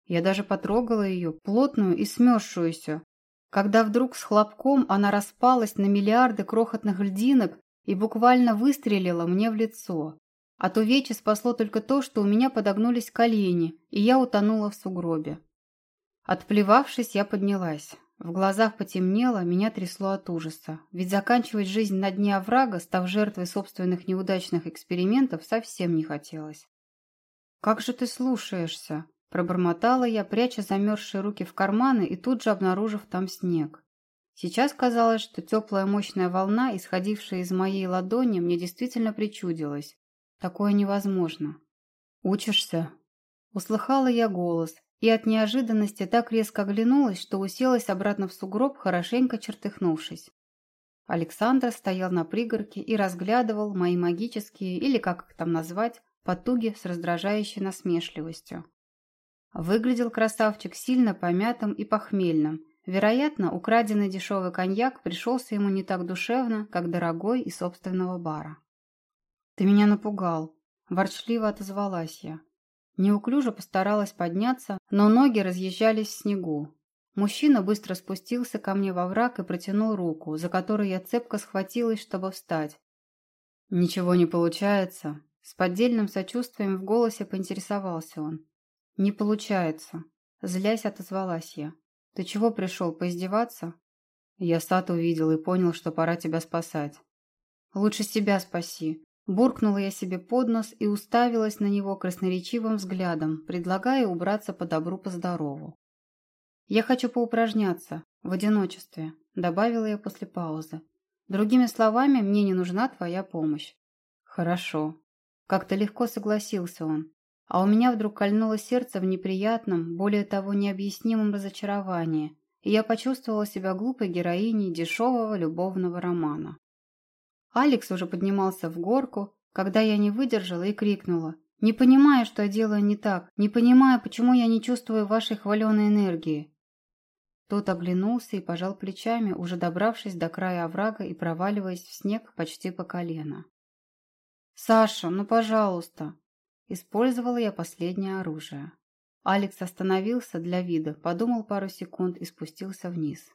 Я даже потрогала ее, плотную и смерзшуюся, когда вдруг с хлопком она распалась на миллиарды крохотных льдинок и буквально выстрелила мне в лицо. От увечья спасло только то, что у меня подогнулись колени, и я утонула в сугробе. Отплевавшись, я поднялась. В глазах потемнело, меня трясло от ужаса. Ведь заканчивать жизнь на дне оврага, став жертвой собственных неудачных экспериментов, совсем не хотелось. «Как же ты слушаешься?» – пробормотала я, пряча замерзшие руки в карманы и тут же обнаружив там снег. Сейчас казалось, что теплая мощная волна, исходившая из моей ладони, мне действительно причудилась. Такое невозможно. «Учишься?» Услыхала я голос, и от неожиданности так резко оглянулась, что уселась обратно в сугроб, хорошенько чертыхнувшись. Александр стоял на пригорке и разглядывал мои магические, или как их там назвать, потуги с раздражающей насмешливостью. Выглядел красавчик сильно помятым и похмельным. Вероятно, украденный дешевый коньяк пришелся ему не так душевно, как дорогой из собственного бара. «Ты меня напугал», – ворчливо отозвалась я. Неуклюже постаралась подняться, но ноги разъезжались в снегу. Мужчина быстро спустился ко мне во враг и протянул руку, за которой я цепко схватилась, чтобы встать. «Ничего не получается?» С поддельным сочувствием в голосе поинтересовался он. «Не получается», – злясь отозвалась я. «Ты чего пришел, поиздеваться?» Я сад увидел и понял, что пора тебя спасать. «Лучше себя спаси», Буркнула я себе под нос и уставилась на него красноречивым взглядом, предлагая убраться по добру, по здорову. «Я хочу поупражняться, в одиночестве», – добавила я после паузы. «Другими словами, мне не нужна твоя помощь». «Хорошо». Как-то легко согласился он. А у меня вдруг кольнуло сердце в неприятном, более того, необъяснимом разочаровании, и я почувствовала себя глупой героиней дешевого любовного романа. Алекс уже поднимался в горку, когда я не выдержала и крикнула. «Не понимаю, что я делаю не так. Не понимаю, почему я не чувствую вашей хваленой энергии». Тот оглянулся и пожал плечами, уже добравшись до края оврага и проваливаясь в снег почти по колено. «Саша, ну пожалуйста!» Использовала я последнее оружие. Алекс остановился для вида, подумал пару секунд и спустился вниз.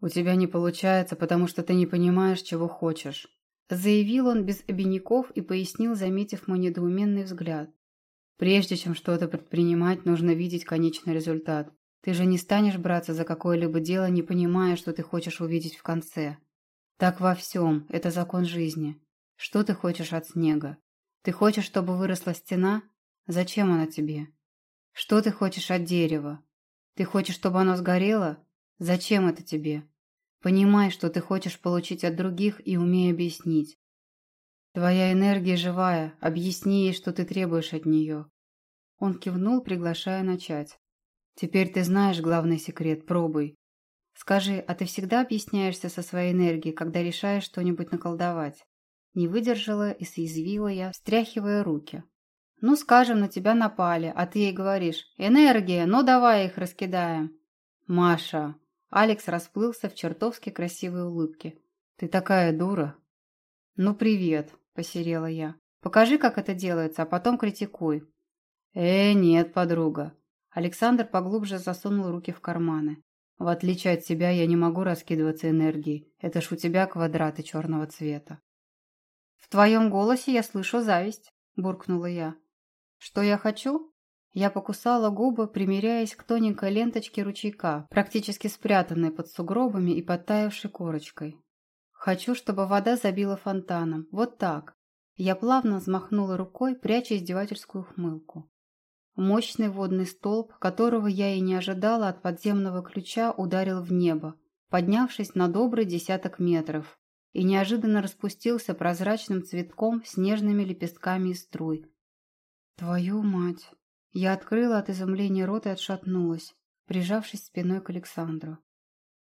«У тебя не получается, потому что ты не понимаешь, чего хочешь», заявил он без обиняков и пояснил, заметив мой недоуменный взгляд. «Прежде чем что-то предпринимать, нужно видеть конечный результат. Ты же не станешь браться за какое-либо дело, не понимая, что ты хочешь увидеть в конце. Так во всем, это закон жизни. Что ты хочешь от снега? Ты хочешь, чтобы выросла стена? Зачем она тебе? Что ты хочешь от дерева? Ты хочешь, чтобы оно сгорело? Зачем это тебе? Понимай, что ты хочешь получить от других и умей объяснить. Твоя энергия живая, объясни ей, что ты требуешь от нее. Он кивнул, приглашая начать. Теперь ты знаешь главный секрет, пробуй. Скажи, а ты всегда объясняешься со своей энергией, когда решаешь что-нибудь наколдовать? Не выдержала и съязвила я, встряхивая руки. Ну, скажем, на тебя напали, а ты ей говоришь, энергия, ну давай их раскидаем. Маша, Алекс расплылся в чертовски красивой улыбке. «Ты такая дура!» «Ну, привет!» – посерела я. «Покажи, как это делается, а потом критикуй». «Э, нет, подруга!» Александр поглубже засунул руки в карманы. «В отличие от тебя, я не могу раскидываться энергией. Это ж у тебя квадраты черного цвета». «В твоем голосе я слышу зависть», – буркнула я. «Что я хочу? Я покусала губы, примеряясь к тоненькой ленточке ручейка, практически спрятанной под сугробами и подтаявшей корочкой. Хочу, чтобы вода забила фонтаном. Вот так. Я плавно взмахнула рукой, пряча издевательскую хмылку. Мощный водный столб, которого я и не ожидала от подземного ключа, ударил в небо, поднявшись на добрый десяток метров, и неожиданно распустился прозрачным цветком с нежными лепестками и струй. «Твою мать!» Я открыла от изумления рот и отшатнулась, прижавшись спиной к Александру.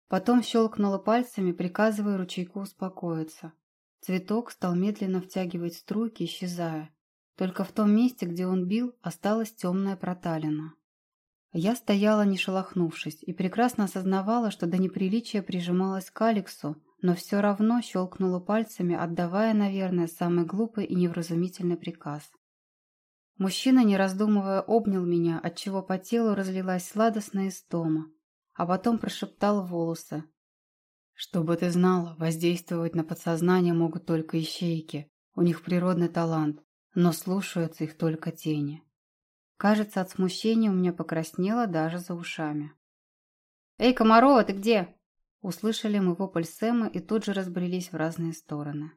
Потом щелкнула пальцами, приказывая ручейку успокоиться. Цветок стал медленно втягивать струйки, исчезая. Только в том месте, где он бил, осталась темная проталина. Я стояла, не шелохнувшись, и прекрасно осознавала, что до неприличия прижималась к Алексу, но все равно щелкнула пальцами, отдавая, наверное, самый глупый и невразумительный приказ. Мужчина, не раздумывая, обнял меня, отчего по телу разлилась сладостная истома, а потом прошептал волосы. «Чтобы ты знала, воздействовать на подсознание могут только ищейки. У них природный талант, но слушаются их только тени». Кажется, от смущения у меня покраснело даже за ушами. «Эй, Комарова, ты где?» Услышали мы вопль Сэма и тут же разбрелись в разные стороны.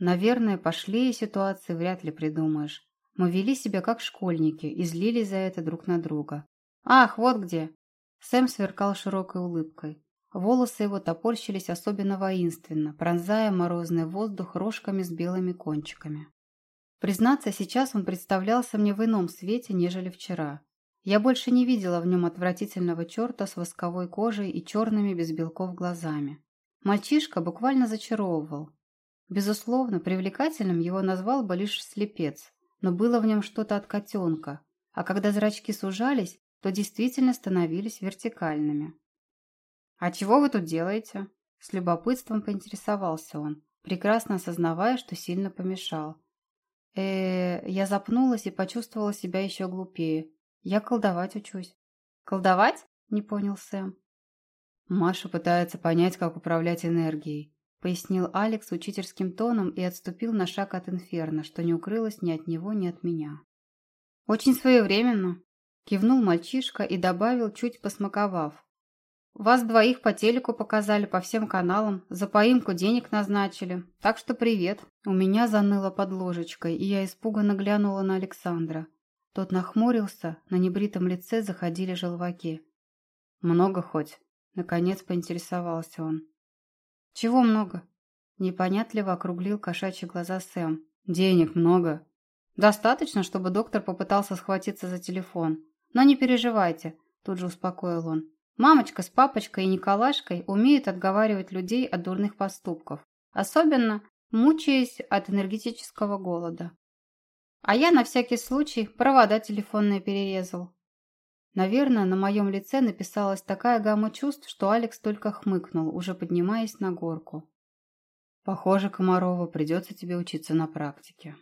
Наверное, пошли и ситуации вряд ли придумаешь. Мы вели себя как школьники и злились за это друг на друга. «Ах, вот где!» Сэм сверкал широкой улыбкой. Волосы его топорщились особенно воинственно, пронзая морозный воздух рожками с белыми кончиками. Признаться, сейчас он представлялся мне в ином свете, нежели вчера. Я больше не видела в нем отвратительного черта с восковой кожей и черными без белков глазами. Мальчишка буквально зачаровывал. Безусловно, привлекательным его назвал бы лишь слепец, но было в нем что-то от котенка, а когда зрачки сужались, то действительно становились вертикальными. «А чего вы тут делаете?» С любопытством поинтересовался он, прекрасно осознавая, что сильно помешал. э, -э я запнулась и почувствовала себя еще глупее. Я колдовать учусь. «Колдовать?» – не понял Сэм. Маша пытается понять, как управлять энергией пояснил Алекс учительским тоном и отступил на шаг от инферно, что не укрылось ни от него, ни от меня. «Очень своевременно», – кивнул мальчишка и добавил, чуть посмаковав. «Вас двоих по телеку показали по всем каналам, за поимку денег назначили, так что привет». У меня заныло под ложечкой, и я испуганно глянула на Александра. Тот нахмурился, на небритом лице заходили желваки. «Много хоть?» – наконец поинтересовался он. «Чего много?» Непонятливо округлил кошачьи глаза Сэм. «Денег много». «Достаточно, чтобы доктор попытался схватиться за телефон. Но не переживайте», тут же успокоил он. «Мамочка с папочкой и Николашкой умеют отговаривать людей от дурных поступков. Особенно мучаясь от энергетического голода. А я на всякий случай провода телефонные перерезал. Наверное, на моем лице написалась такая гамма чувств, что Алекс только хмыкнул, уже поднимаясь на горку. «Похоже, Комарова, придется тебе учиться на практике».